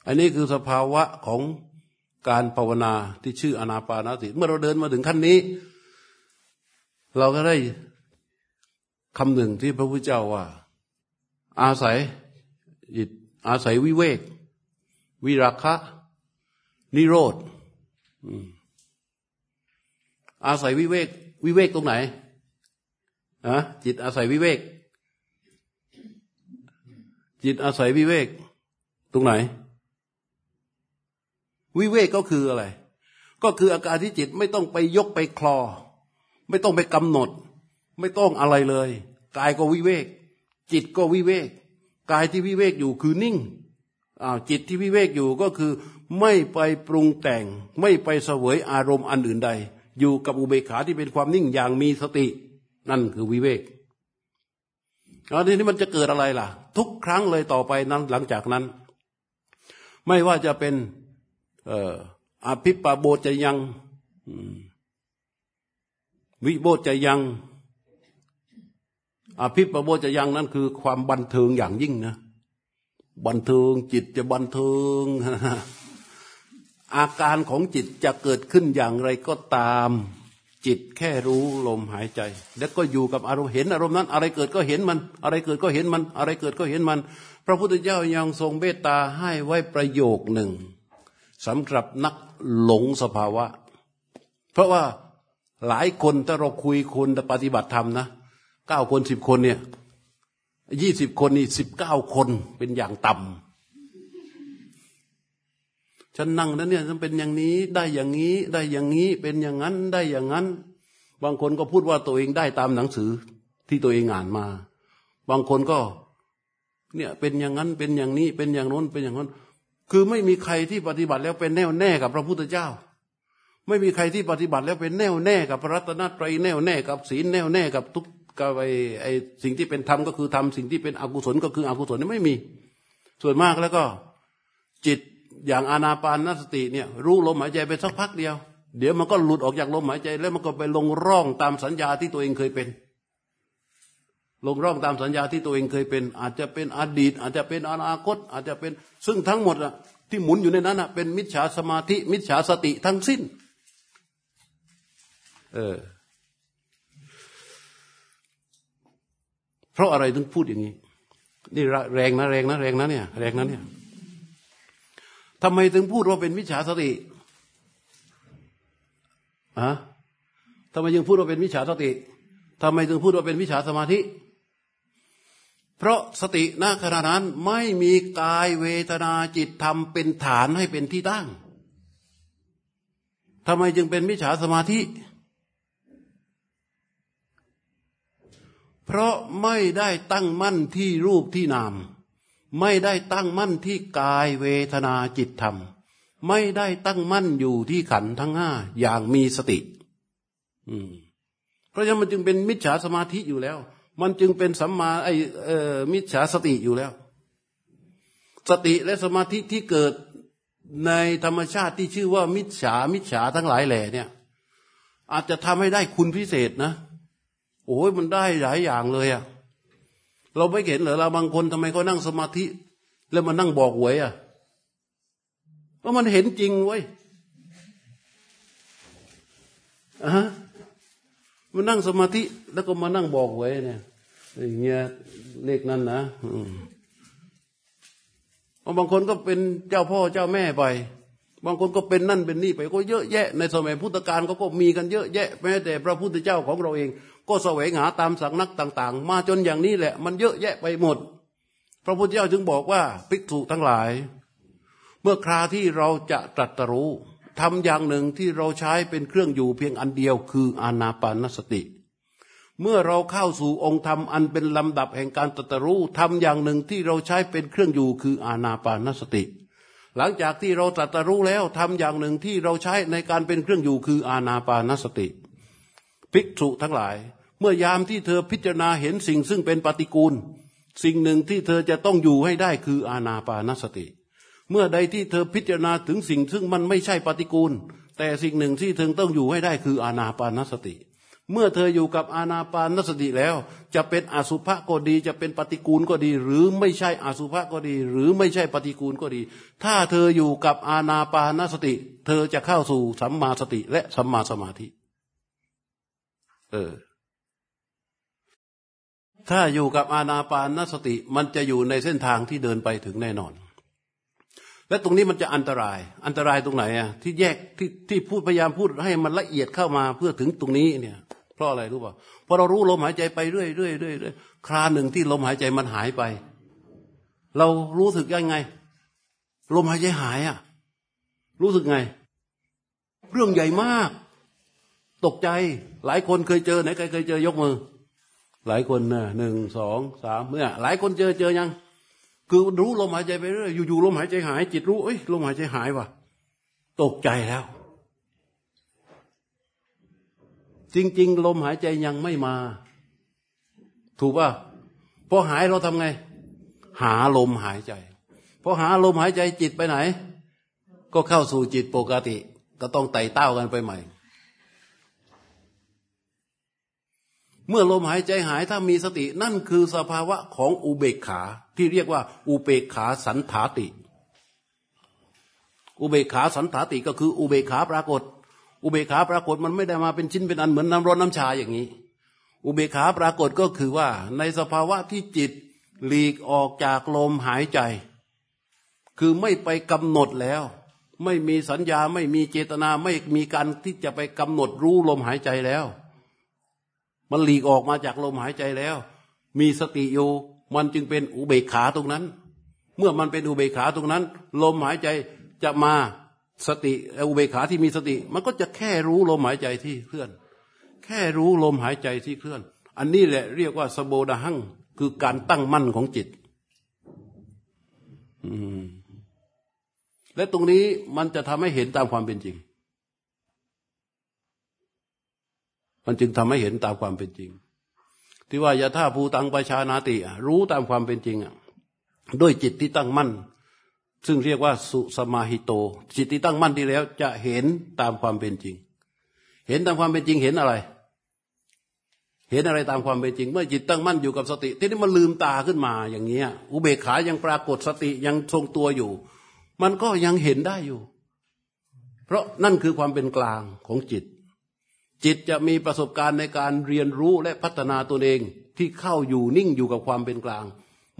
อันนี้คือสภาวะของการภาวนาที่ชื่ออนาปานสติ เมื่อเราเดินมาถึงขั้นนี้ เราก็ได้คำหนึ่งที่พระพุทธเจ้าว่า อาศัยอิต อาศัยวิเวก วิราคะ นิโรธอาศัยวิเวก วิเวกตรงไหนอะจิตอาศัยวิเวก จิตอาศัยวิเวก ตรงไหน วิเวกก็คืออะไร ก็คืออาการที่จิตไม่ต้องไปยกไปคลอ ไม่ต้องไปกำหนด ไม่ต้องอะไรเลย กายก็วิเวก จิตก็วิเวก กายที่วิเวกอยู่คือนิ่งอ้าวจิตที่วิเวกอยู่ก็คือ ไม่ไปปรุงแต่ง ไม่ไปเสวยอารมณ์อันอื่นใด อยู่กับอุเบกขาที่เป็นความนิ่งอย่างมีสติ นั่นคือวิเวกแล้วทีนี้มันจะเกิดอะไรล่ะ ทุกครั้งเลยต่อไปนั้นหลังจากนั้น ไม่ว่าจะเป็นเอ่ออภิปโบจะยังวิโบจะยัง อภิปโบจะยังนั่นคือความบันเทิงอย่างยิ่งนะ บันเทิงจิตจะบันเทิง อาการของจิตจะเกิดขึ้นอย่างไรก็ตาม จิตแค่รู้ลมหายใจ แล้วก็อยู่กับอารมณ์เห็นอารมณ์นั้น อะไรเกิดก็เห็นมัน อะไรเกิดก็เห็นมัน อะไรเกิดก็เห็นมัน พระพุทธเจ้ายังทรงเมตตาให้ไว้ประโยคหนึ่งสำหรับนักหลงสภาวะ เพราะว่าหลายคนถ้าเราคุยคนปฏิบัติธรรมนะ เก้าคนสิบคนเนี่ยยี่สิบคนนี่สิบเก้าคนเป็นอย่างต่ำฉันนั่งนั้นเนี่ยฉันเป็นอย่างนี้ได้อย่างนี้ได้อย่างนี้เป็นอย่างนั้นได้อย่างนั้น บางคนก็พูดว่าตัวเองได้ตามหนังสือที่ตัวเองอ่านมา บางคนก็เนี่ยเป็นอย่างนั้นเป็นอย่างนี้เป็นอย่างโน้นเป็นอย่างนั้น คือไม่มีใครที่ปฏิบัติแล้วเป็นแน่วแน่กับพระพุทธเจ้า ไม่มีใครที่ปฏิบัติแล้วเป็นแน่วแน่กับพระรัตนตรัยแน่วแน่กับศีลแน่วแน่กับทุก กับไอไอสิ่งที่เป็นธรรมก็คือธรรมสิ่งที่เป็นอกุศลก็คืออกุศลนี่ไม่มี ส่วนมากแล้วก็ จิตอย่างอานาปานนสติเนี่ย รู้ลมหายใจไปสักพักเดียว เดี๋ยวมันก็หลุดออกจากลมหายใจ แล้วมันก็ไปลงร่องตามสัญญาที่ตัวเองเคยเป็น ลงร่องตามสัญญาที่ตัวเองเคยเป็น อาจจะเป็นอดีต อาจจะเป็นอนาคต อาจจะเป็นซึ่งทั้งหมดอะที่หมุนอยู่ในนั้นอะเป็นมิจฉาสมาธิ มิจฉาสติทั้งสิ้น เออ เพราะอะไรถึงพูดอย่างนี้ นี่แรงนะแรงนะแรงนะเนี่ยแรงนะเนี่ยทำไมถึงพูดว่าเป็นมิจฉาสติอะทำไมยังพูดว่าเป็นมิจฉาสติทำไมถึงพูดว่าเป็นมิจฉาสมาธิ เพราะสติณขณะนั้นไม่มีกายเวทนาจิตธรรมเป็นฐานให้เป็นที่ตั้งทำไมจึงเป็นมิจฉาสมาธิ เพราะไม่ได้ตั้งมั่นที่รูปที่นาม ไม่ได้ตั้งมั่นที่กายเวทนาจิตธรรม ไม่ได้ตั้งมั่นอยู่ที่ขันทั้งห้าอย่างมีสติ อืม เพราะฉะนั้นมันจึงเป็นมิจฉาสมาธิอยู่แล้ว มันจึงเป็นสัมมาไอเอ่อมิจฉาสติอยู่แล้ว สติและสมาธิที่เกิดในธรรมชาติที่ชื่อว่ามิจฉามิจฉาทั้งหลายแหล่เนี่ย อาจจะทำให้ได้คุณพิเศษนะ โอ้ยมันได้หลายอย่างเลยอะเราไม่เห็นเหรอเราบางคนทำไมเขานั่งสมาธิ แล้วมานั่งบอกหวยอะเพราะมันเห็นจริงเว้ยอะมันนั่งสมาธิ แล้วก็มานั่งบอกหวยเนี่ยอย่างเงี้ยเลขนั้นนะบางคนก็เป็นเจ้าพ่อเจ้าแม่ไป บางคนก็เป็นนั่นเป็นนี่ไปก็เยอะแยะ ในสมัยพุทธกาลเขาก็มีกันเยอะแยะแม้แต่พระพุทธเจ้าของเราเอง ก็แสวงหาตามสังนักต่าง ๆ มาจนอย่างนี้แหละ มันเยอะแยะไปหมด พระพุทธเจ้าจึงบอกว่าภิกษุทั้งหลาย เมื่อคราที่เราจะตรัสรู้ทำอย่างหนึ่งที่เราใช้เป็นเครื่องอยู่เพียงอันเดียวคืออานาปานสติ เมื่อเราเข้าสู่องค์ธรรมอันเป็นลำดับแห่งการตรัสรู้ทำอย่างหนึ่งที่เราใช้เป็นเครื่องอยู่คืออานาปานสติหลังจากที่เราตรัสรู้แล้วทำอย่างหนึ่งที่เราใช้ในการเป็นเครื่องอยู่คืออานาปานสติ ภิกษุทั้งหลาย เมื่อยามที่เธอพิจารณาเห็นสิ่งซึ่งเป็นปฏิกูล สิ่งหนึ่งที่เธอจะต้องอยู่ให้ได้คืออาณาปานสติ เมื่อใดที่เธอพิจารณาถึงสิ่งซึ่งมันไม่ใช่ปฏิกูล แต่สิ่งหนึ่งที่เธอต้องอยู่ให้ได้คืออาณาปานสติ เมื่อเธออยู่กับอาณาปานสติแล้ว จะเป็นอสุภะก็ดีจะเป็นปฏิกูลก็ดี หรือไม่ใช่อสุภะก็ดี หรือไม่ใช่ปฏิกูลก็ดี ถ้าเธออยู่กับอาณาปานสติ เธอจะเข้าสู่สัมมาสติและสัมมาสมาธิ เออ ถ้าอยู่กับอาณาปานสติ มันจะอยู่ในเส้นทางที่เดินไปถึงแน่นอน และตรงนี้มันจะอันตราย อันตรายตรงไหนอะ ที่แยกที่ที่พูดพยายามพูดให้มันละเอียดเข้ามาเพื่อถึงตรงนี้เนี่ย เพราะอะไรรู้ป่ะพอเรารู้ลมหายใจไปเรื่อยเรื่อยเรื่อยเรื่อยคราหนึ่งที่ลมหายใจมันหายไป เรารู้สึกยังไง ลมหายใจหายอะ รู้สึกไง เรื่องใหญ่มาก ตกใจ หลายคนเคยเจอไหนใครเคยเจอยกมือ หลายคนนะหนึ่งสองสามเมื่อหลายคนเจอเจอยัง คือรู้ลมหายใจไปเรื่อยอยู่ๆลมหายใจหาย จิตรู้เอ้ยลมหายใจหายว่ะตกใจแล้ว จริง ๆ ลมหายใจยังไม่มา ถูกป่ะพอหายเราทำไง หาลมหายใจพอหาลมหายใจจิตไปไหน ก็เข้าสู่จิตปกติ ก็ต้องไต่เต้ากันไปใหม่ เมื่อลมหายใจหายถ้ามีสตินั่นคือสภาวะของอุเบกขาที่เรียกว่า อุเบกขาสันถาติ อุเบกขาสันถาติก็คืออุเบกขาปรากฏ อุเบกขาปรากฏมันไม่ได้มาเป็นชิ้นเป็นอันเหมือนน้ำร้อนน้ำชาอย่างนี้ อุเบกขาปรากฏก็คือว่า ในสภาวะที่จิตหลีกออกจากลมหายใจ คือไม่ไปกำหนดแล้ว ไม่มีสัญญาไม่มีเจตนาไม่มีการที่จะไปกำหนดรู้ลมหายใจแล้ว มันหลีกออกมาจากลมหายใจแล้ว มีสติอยู่มันจึงเป็นอุเบกขาตรงนั้น เมื่อมันเป็นอุเบกขาตรงนั้น ลมหายใจจะมาสติอุเบกขาที่มีสติ มันก็จะแค่รู้ลมหายใจที่เคลื่อน แค่รู้ลมหายใจที่เคลื่อน อันนี้แหละเรียกว่าสโบดาหังคือการตั้งมั่นของจิตและตรงนี้มันจะทำให้เห็นตามความเป็นจริง มันจึงทำให้เห็นตามความเป็นจริง ที่ว่ายาท่าภูตังประชานาติ รู้ตามความเป็นจริงอะด้วยจิตที่ตั้งมั่น ซึ่งเรียกว่าสุสมาหิโต จิตที่ตั้งมั่นที่แล้ว จะเห็นตามความเป็นจริง เห็นตามความเป็นจริงเห็นอะไร เห็นอะไรตามความเป็นจริง เมื่อจิตตั้งมั่นอยู่กับสติ ที่นี้มันลืมตาขึ้นมาอย่างเงี้ย อุเบกขายังปรากฏสติยังทรงตัวอยู่ มันก็ยังเห็นได้อยู่ เพราะนั่นคือความเป็นกลางของจิต จิตจะมีประสบการณ์ในการเรียนรู้และพัฒนาตัวเองที่เข้าอยู่นิ่งอยู่กับความเป็นกลาง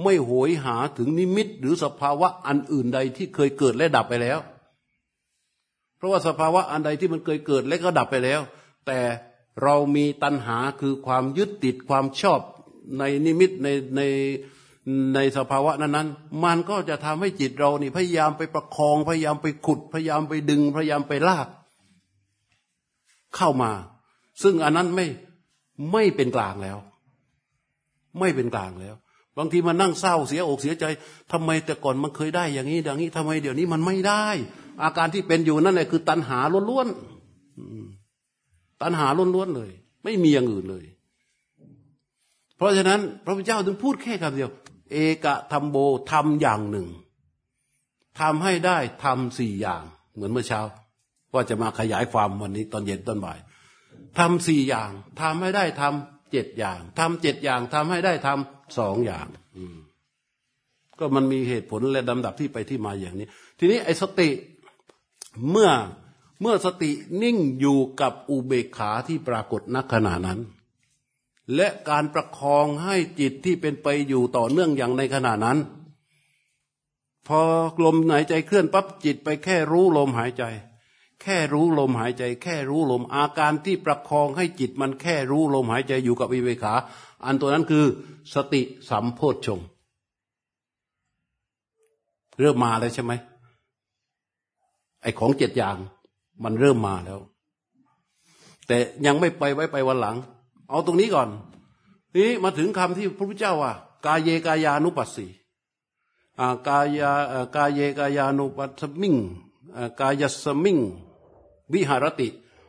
ไม่โหยหาถึงนิมิตหรือสภาวะอันอื่นใดที่เคยเกิดและดับไปแล้ว เพราะว่าสภาวะอันใดที่มันเคยเกิดและก็ดับไปแล้ว แต่เรามีตัณหาคือความยึดติดความชอบในนิมิตในในในสภาวะนั้นๆ มันก็จะทำให้จิตเรานี่พยายามไปประคอง พยายามไปขุด พยายามไปดึง พยายามไปลาก เข้ามา ซึ่งอันนั้นไม่ไม่เป็นกลางแล้ว ไม่เป็นกลางแล้ว บางทีมันนั่งเศร้าเสียอกเสียใจทำไมแต่ก่อนมันเคยได้อย่างนี้อย่างนี้ทำไมเดี๋ยวนี้มันไม่ได้ อาการที่เป็นอยู่นั่นแหละคือ ตัณหาล้วนๆตัณหาล้วนๆเลย ไม่มีอย่างอื่นเลย เพราะฉะนั้น พระพุทธเจ้าถึงพูดแค่คำเดียว เอกะธรรมโบทำอย่างหนึ่งทำให้ได้ทำสี่อย่าง เหมือนเมื่อเช้า ว่าจะมาขยายความวันนี้ตอนเย็นตอนบ่าย ทำสี่อย่างทำให้ได้ทำเจ็ดอย่างทำเจ็ดอย่างทำให้ได้ทำสองอย่างก็มันมีเหตุผลและลำดับที่ไปที่มาอย่างนี้ ทีนี้ไอ้สติเมื่อเมื่อสตินิ่งอยู่กับอุเบกขาที่ปรากฏณขณะนั้น และการประคองให้จิตที่เป็นไปอยู่ต่อเนื่องอย่างในขณะนั้น พอลมหายใจเคลื่อนปั๊บจิตไปแค่รู้ลมหายใจ แค่รู้ลมหายใจ แค่รู้ลมอาการที่ประคองให้จิตมันแค่รู้ลมหายใจอยู่กับอุเบกขา อันตัวนั้นคือสติสัมโพชฌงเริ่มมาแล้วใช่ไหมไอของเจ็ดอย่างมันเริ่มมาแล้ว แต่ยังไม่ไปไว้ไปวันหลัง เอาตรงนี้ก่อน นี้มาถึงคำที่พระพุทธเจ้าว่า กายเยกายานุปัสสีกายากายเยกายานุปัสมิงกายสมิง วิหารติ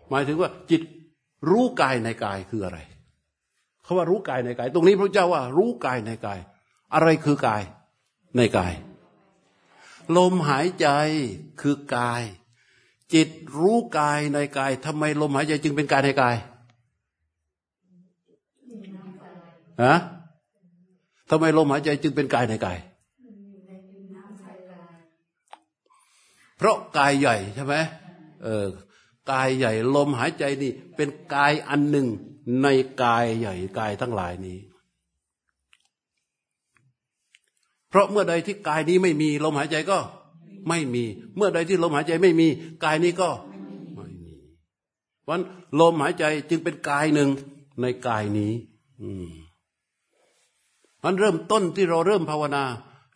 หมายถึงว่าจิตรู้กายในกายคืออะไรเขาว่ารู้กายในกาย ตรงนี้พระเจ้าว่ารู้กายในกาย อะไรคือกายในกาย ลมหายใจคือกาย จิตรู้กายในกายทำไมลมหายใจจึงเป็นกายในกายฮะทำไมลมหายใจจึงเป็นกายในกาย เพราะกายใหญ่ใช่ไหม เออกายใหญ่ลมหายใจนี่ เป็นกายอันหนึ่งในกายใหญ่กายทั้งหลายนี้ เพราะเมื่อใดที่กายนี้ไม่มีลมหายใจก็ไม่มี เมื่อใดที่ลมหายใจไม่มี กายนี้ก็ไม่มีวันลมหายใจจึงเป็นกายหนึ่งในกายนี้ อืมมันเริ่มต้นที่เราเริ่มภาวนา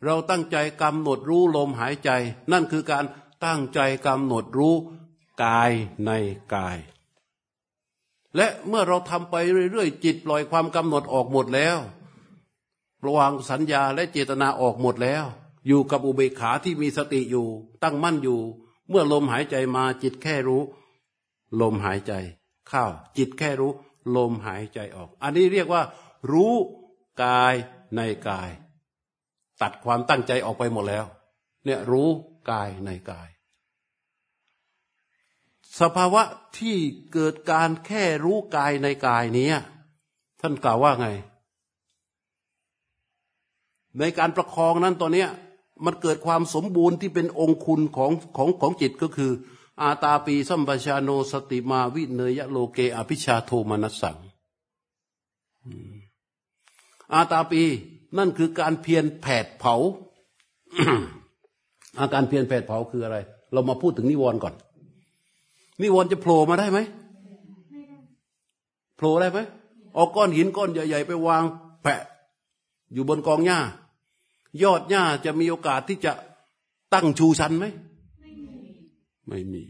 เราตั้งใจกำหนดรู้ลมหายใจ นั่นคือการตั้งใจกำหนดรู้ กายในกาย และเมื่อเราทำไปเรื่อยๆจิตปล่อยความกำหนดออกหมดแล้วระวางสัญญาและเจตนาออกหมดแล้ว อยู่กับอุเบกขาที่มีสติอยู่ ตั้งมั่นอยู่ เมื่อลมหายใจมาจิตแค่รู้ ลมหายใจ เข้าจิตแค่รู้ ลมหายใจออก อันนี้เรียกว่า รู้กายในกาย ตัดความตั้งใจออกไปหมดแล้ว เนี่ยรู้กายในกาย สภาวะที่เกิดการแค่รู้กายในกายนี้ท่านกล่าวว่าไง ในการประคองนั้นตอนนี้มันเกิดความสมบูรณ์ที่เป็นองคุณของของของจิตก็คือ อาตาปีสัมปชาโนสติมาวิเนยโลเกอภิชาโทมนัสสัง อาตาปีนั่นคือการเพียรแผดเผา อาการเพียรแผดเผาคืออะไร เรามาพูดถึงนิวรณ์ก่อน นิวรณ์จะโผล่มาได้ไหมโผล่ได้ไหมเอาก้อนหินก้อนใหญ่ ๆ ไปวาง แปะ อยู่บนกองหญ้า ยอดหญ้าจะมีโอกาสที่จะตั้งชูชันไหมไม่มี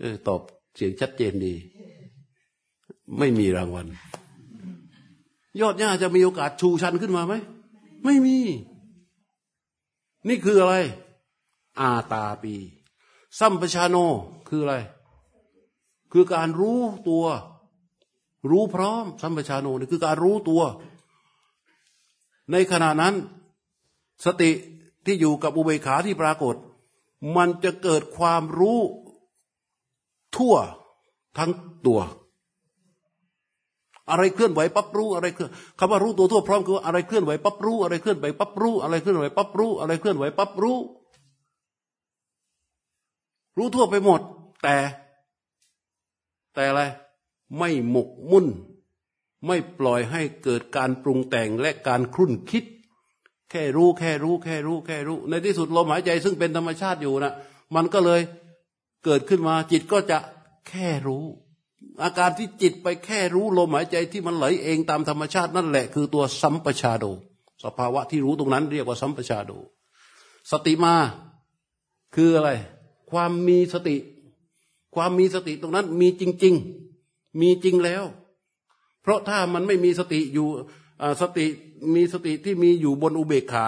เออตอบเสียงชัดเจนดี ไม่มีรางวัล ยอดหญ้าจะมีโอกาสชูชันขึ้นมาไหม ไม่มี นี่คืออะไร อาตาปี สัมปชาโน คืออะไร คือการรู้ตัว รู้พร้อมสัมปชาโนนี่คือการรู้ตัว ในขณะนั้น สติที่อยู่กับอุเบกขาที่ปรากฏ มันจะเกิดความรู้ทั่วทั้งตัว อะไรเคลื่อนไหวปั๊บรู้อะไรเคลื่อนคำว่ารู้ตัวทั่วพร้อมคืออะไรเคลื่อนไหวปั๊บรู้อะไรเคลื่อนไหวปั๊บรู้อะไรเคลื่อนไหวปั๊บรู้อะไรเคลื่อนไหวปั๊บรู้รู้ทั่วไปหมด แต่ แต่อะไรไม่หมกมุ่น ไม่ปล่อยให้เกิดการปรุงแต่งและการครุ่นคิด แค่รู้แค่รู้แค่รู้แค่รู้ ในที่สุดลมหายใจซึ่งเป็นธรรมชาติอยู่นะมันก็เลยเกิดขึ้นมาจิตก็จะแค่รู้ อาการที่จิตไปแค่รู้ลมหายใจที่มันไหลเองตามธรรมชาตินั่นแหละ คือตัวสัมปชาโด สภาวะที่รู้ตรงนั้นเรียกว่าสัมปชาโด สติมาคืออะไร ความมีสติ ความมีสติตรงนั้นมีจริง ๆ มีจริงแล้ว เพราะถ้ามันไม่มีสติอยู่สติมีสติที่มีอยู่บนอุเบกขา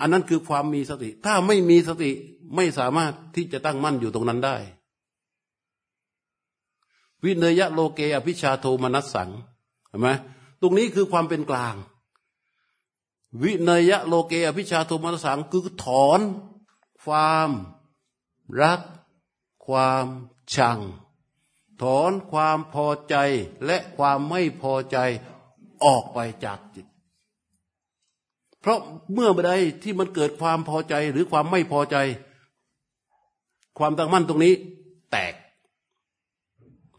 อันนั้นคือความมีสติ ถ้าไม่มีสติไม่สามารถที่จะตั้งมั่นอยู่ตรงนั้นได้ วิเนยะโลเกอภิชาโทมนัสสังเห็นไหมตรงนี้คือความเป็นกลาง วิเนยะโลเกอภิชาโทมนัสสังคือถอน ความรัก ความชัง ถอนความพอใจและความไม่พอใจออกไปจากจิต เพราะเมื่อใดที่มันเกิดความพอใจหรือความไม่พอใจ ความตั้งมั่นตรงนี้แตก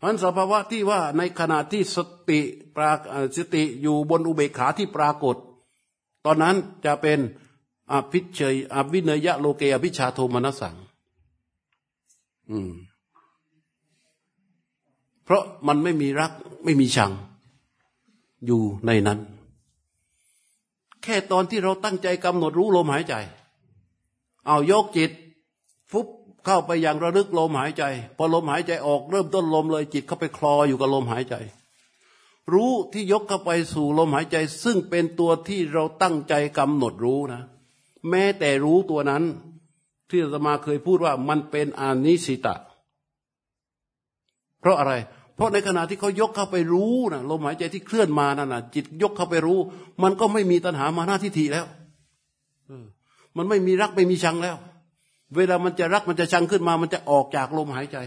มันสภาวะที่ว่าในขณะที่สติปราสติอยู่บนอุเบกขาที่ปรากฏ ตอนนั้นจะเป็นอภิเชยอภิเนยะโลเกอภิชาโทมนสัง อืม เพราะมันไม่มีรักไม่มีชัง อยู่ในนั้น แค่ตอนที่เราตั้งใจกำหนดรู้ลมหายใจ เอายกจิต ฟุบเข้าไปอย่างระลึกลมหายใจ พอลมหายใจออกเริ่มต้นลมเลยจิตเข้าไปคลออยู่กับลมหายใจ รู้ที่ยกเข้าไปสู่ลมหายใจ ซึ่งเป็นตัวที่เราตั้งใจกำหนดรู้นะ แม้แต่รู้ตัวนั้น ที่อาตมาเคยพูดว่ามันเป็นอานิสิตะ เพราะอะไร เพราะในขณะที่เขายกเข้าไปรู้นะลมหายใจที่เคลื่อนมานั่นนะจิตยกเข้าไปรู้ มันก็ไม่มีตัณหามาหน้าทิฏฐิแล้วมันไม่มีรักไม่มีชังแล้ว เวลามันจะรักมันจะชังขึ้นมา มันจะออกจากลมหายใจ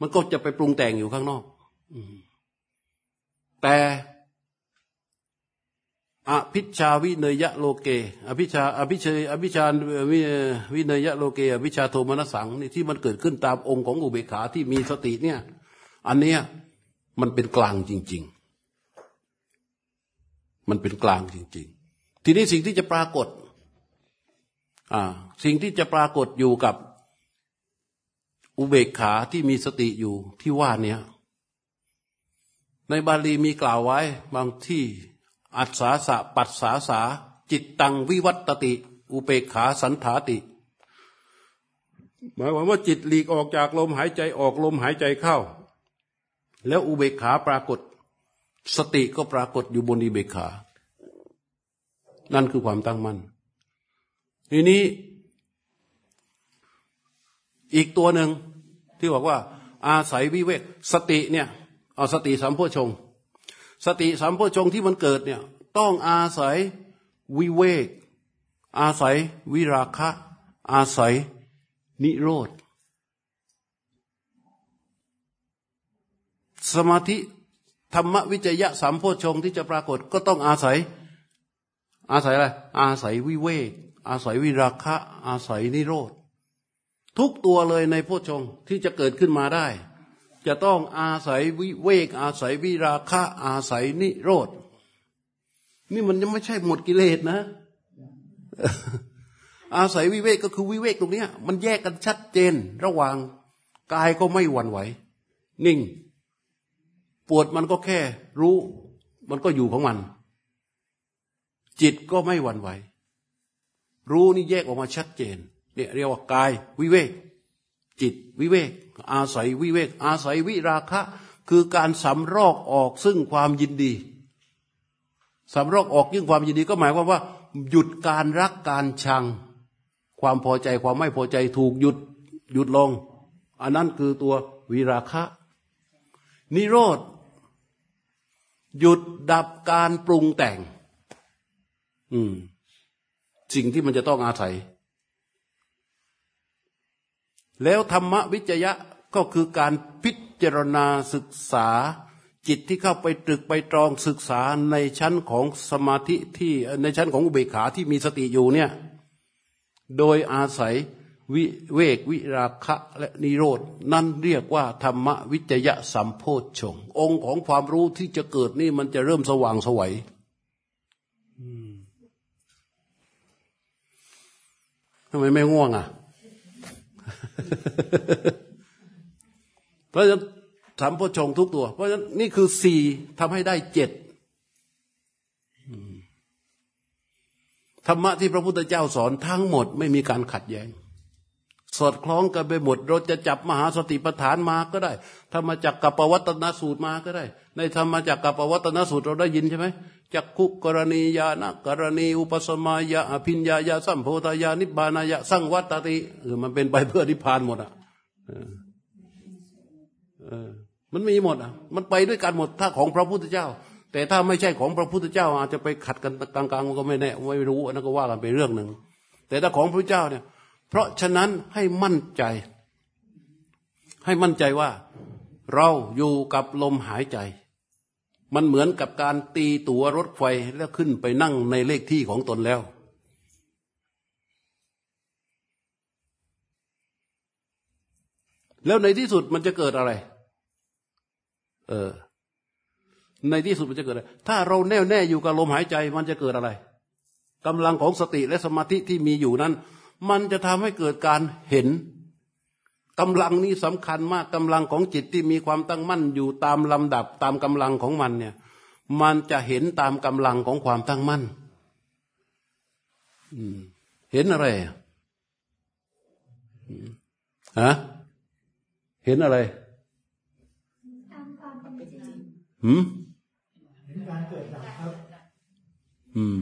มันก็จะไปปรุงแต่งอยู่ข้างนอกแต่ อภิชาวิเนยะโลเก อภิชาอภิเชยอภิชาวิวิเนยะโลเก อภิชาโทมนสังนี่ที่มันเกิดขึ้นตามองค์ของอุเบกขาที่มีสติเนี่ย อันเนี้ยมันเป็นกลางจริง ๆ มันเป็นกลางจริง ๆ ทีนี้สิ่งที่จะปรากฏ อ่า สิ่งที่จะปรากฏอยู่กับอุเบกขาที่มีสติอยู่ที่ว่าเนี้ยในบาลีมีกล่าวไว้บางที่ อัศสาสะปัสสาสา จิตตังวิวัตติ อุเบกขาสันถาติ หมายความว่าจิตหลีกออกจากลมหายใจออกลมหายใจเข้า แล้วอุเบกขาปรากฏ สติก็ปรากฏอยู่บนอุเบกขา นั่นคือความตั้งมั่นทีนี้ อีกตัวหนึ่งที่บอกว่า อาศัยวิเวกสติเนี่ย เอาสติสัมโพชง สติสัมโพชงที่มันเกิดเนี่ยต้องอาศัยวิเวก อาศัยวิราคะ อาศัยนิโรธ สมาธิธรรมวิจยะสามโพชงที่จะปรากฏก็ต้องอาศัย อาศัยอะไร อาศัยวิเวก อาศัยวิราคะ อาศัยนิโรธ ทุกตัวเลยในโพชฌงค์ที่จะเกิดขึ้นมาได้ จะต้องอาศัยวิเวกอาศัยวิราคะอาศัยนิโรธนี่มันยังไม่ใช่หมดกิเลสนะ อาศัยวิเวกก็คือวิเวกตรงนี้มันแยกกันชัดเจน ระหว่างกายก็ไม่หวั่นไหว นิ่ง ปวดมันก็แค่รู้ มันก็อยู่ของมัน จิตก็ไม่หวั่นไหว รู้นี่แยกออกมาชัดเจนเนี่ยเรียกว่ากายวิเวกจิตวิเวก อาศัยวิเวก อาศัยวิราคะ คือการสำรอกออกซึ่งความยินดีสำรอกออกยิ่งความยินดีก็หมายความว่า หยุดการรักการชัง ความพอใจความไม่พอใจถูกหยุดหยุดลง อันนั้นคือตัววิราคะ นิโรธ หยุดดับการปรุงแต่ง อืมสิ่งที่มันจะต้องอาศัย แล้วธรรมวิจยะก็คือการพิจารณาศึกษา จิตที่เข้าไปตรึกไปตรองศึกษาในชั้นของสมาธิที่ในชั้นของอุเบกขาที่มีสติอยู่เนี่ยโดยอาศัยวิเวกวิราคะและนิโรดนั่นเรียกว่าธรรมวิจยะสัมโพชฌงองค์ของความรู้ที่จะเกิดนี่มันจะเริ่มสว่างสวัยทำไมไม่ง่วงอะ เพราะฉะนั้นสัมพชงทุกตัว เพราะฉะนั้นนี่คือสี่ทำให้ได้เจ็ดธรรมะที่พระพุทธเจ้าสอนทั้งหมดไม่มีการขัดแย้ง สอดคล้องกันไปหมด เราจะจับมหาสติปัฏฐานมาก็ได้ธรรมจักกับปวัตนสูตรมาก็ได้ ในธรรมจักกับปวัตนสูตรเราได้ยินใช่ไหม จักคุกรณียานะกรณีอุปสมายาอภิญญายาสัมโพธายานิบานายาสังวัตติเออมันเป็นไปเพื่อนิพพานหมดอะเออมันมีหมดอะ มันไปด้วยกันหมดถ้าของพระพุทธเจ้า แต่ถ้าไม่ใช่ของพระพุทธเจ้า อาจจะไปขัดกันกลางๆมันก็ไม่แน่ไม่รู้นั่นก็ว่ากันไปเรื่องหนึ่งแต่ถ้าของพระเจ้าเนี่ย เพราะฉะนั้นให้มั่นใจ ให้มั่นใจว่า เราอยู่กับลมหายใจ มันเหมือนกับการตีตั๋วรถไฟแล้วขึ้นไปนั่งในเลขที่ของตนแล้ว แล้วในที่สุดมันจะเกิดอะไร เออ ในที่สุดมันจะเกิดอะไร ถ้าเราแน่วแน่อยู่กับลมหายใจมันจะเกิดอะไรกำลังของสติและสมาธิที่มีอยู่นั้น มันจะทำให้เกิดการเห็น กำลังนี้สำคัญมากกำลังของจิตที่มีความตั้งมั่นอยู่ตามลำดับตามกำลังของมันเนี่ย มันจะเห็นตามกำลังของความตั้งมั่นเห็นอะไรฮะเห็นอะไรหืมการเกิดดับครับ อืม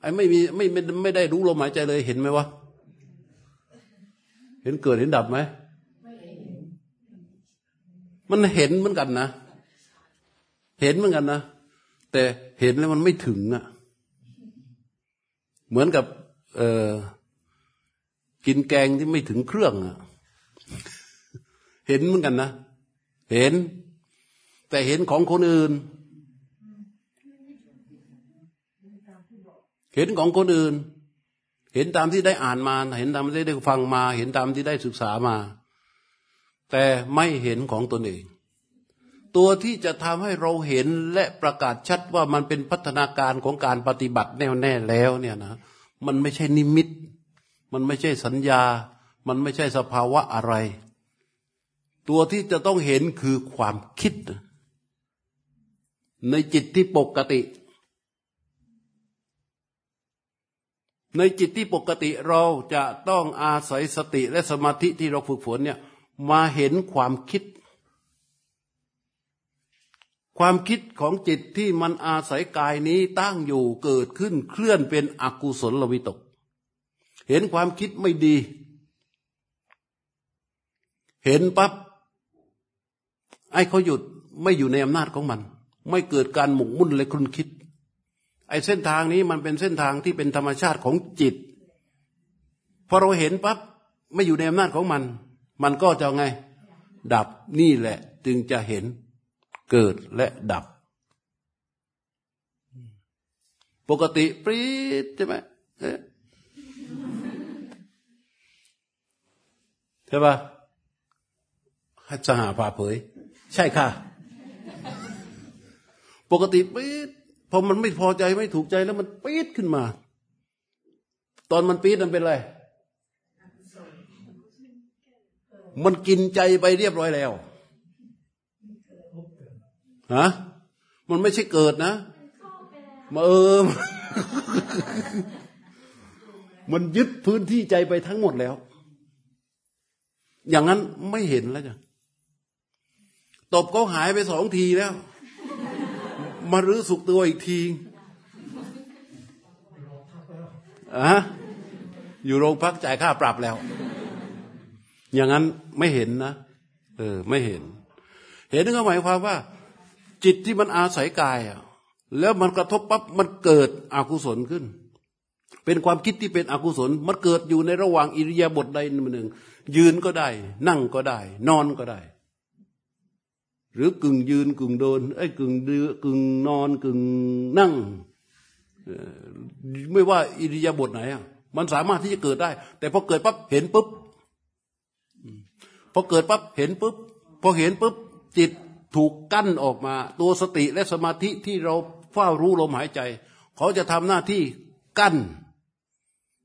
ไอ้ไม่มีไม่ไม่ไม่ได้รู้ลมหายใจเลยเห็นไหมวะ เห็นเกิดเห็นดับไหมมันเห็นเหมือนกันนะ เห็นเหมือนกันนะ แต่เห็นแล้วมันไม่ถึงอะเหมือนกับเออกินแกงที่ไม่ถึงเครื่องอะ เห็นเหมือนกันนะ เห็น แต่เห็นของคนอื่น เห็นของคนอื่น เห็นตามที่ได้อ่านมา เห็นตามที่ได้ฟังมา เห็นตามที่ได้ศึกษามา แต่ไม่เห็นของตนเอง ตัวที่จะทำให้เราเห็นและประกาศชัดว่ามันเป็นพัฒนาการของการปฏิบัติแน่วแน่แล้วเนี่ยนะมันไม่ใช่นิมิต มันไม่ใช่สัญญา มันไม่ใช่สภาวะอะไร ตัวที่จะต้องเห็นคือความคิด ในจิตที่ปกติ ในจิตที่ปกติเราจะต้องอาศัยสติและสมาธิที่เราฝึกฝนเนี่ยมาเห็นความคิด ความคิดของจิตที่มันอาศัยกายนี้ตั้งอยู่เกิดขึ้นเคลื่อนเป็นอกุศลวิตก เห็นความคิดไม่ดี เห็นปับ๊บไอ้เขาหยุดไม่อยู่ในอำนาจของมัน ไม่เกิดการหมกมุ่นเลยคุณคิด อ้เส้นทางนี้มันเป็นเส้นทางที่เป็นธรรมชาติของจิตพอเราเห็นปั๊บไม่อยู่ในอำนาจของมัน มันก็จะไง ดับนี่แหละ จึงจะเห็นเกิดและดับ ปกติปรีดใช่ไหมช่ปะให้สหาพาเผย ใช่ค่ะ ปกติปี๊ด พอมันไม่พอใจไม่ถูกใจแล้วมันปี๊ดขึ้นมา ตอนมันปี๊ดมันเป็นอะไรมันกินใจไปเรียบร้อยแล้วฮะมันไม่ใช่เกิดนะมาเออมันยึดพื้นที่ใจไปทั้งหมดแล้ว อย่างนั้นไม่เห็นแล้วจ้ะตบเขาหายไปสองทีแล้ว มารื้อสุกตัวอีกทีอะอยู่โรงพักจ่ายค่าปรับแล้ว อย่างนั้นไม่เห็นนะเออ ไม่เห็น เห็นก็หมายความว่า จิตที่มันอาศัยกายอะ แล้วมันกระทบปั๊บมันเกิดอกุศลขึ้น เป็นความคิดที่เป็นอกุศล มันเกิดอยู่ในระหว่างอิริยาบถใดหนึ่ง ยืนก็ได้ นั่งก็ได้ นอนก็ได้ หรือกึ่งยืนกึ่งเดินไอ้กึ่งเดือกึ่งนอนกึ่งนั่ง ไม่ว่าอิริยาบถไหนอะมันสามารถที่จะเกิดได้ แต่พอเกิดปั๊บเห็นปุ๊บพอเกิดปั๊บเห็นปุ๊บพอเห็นปุ๊บจิตถูกกั้นออกมา ตัวสติและสมาธิที่เราเฝ้ารู้ลมหายใจ เขาจะทำหน้าที่กั้น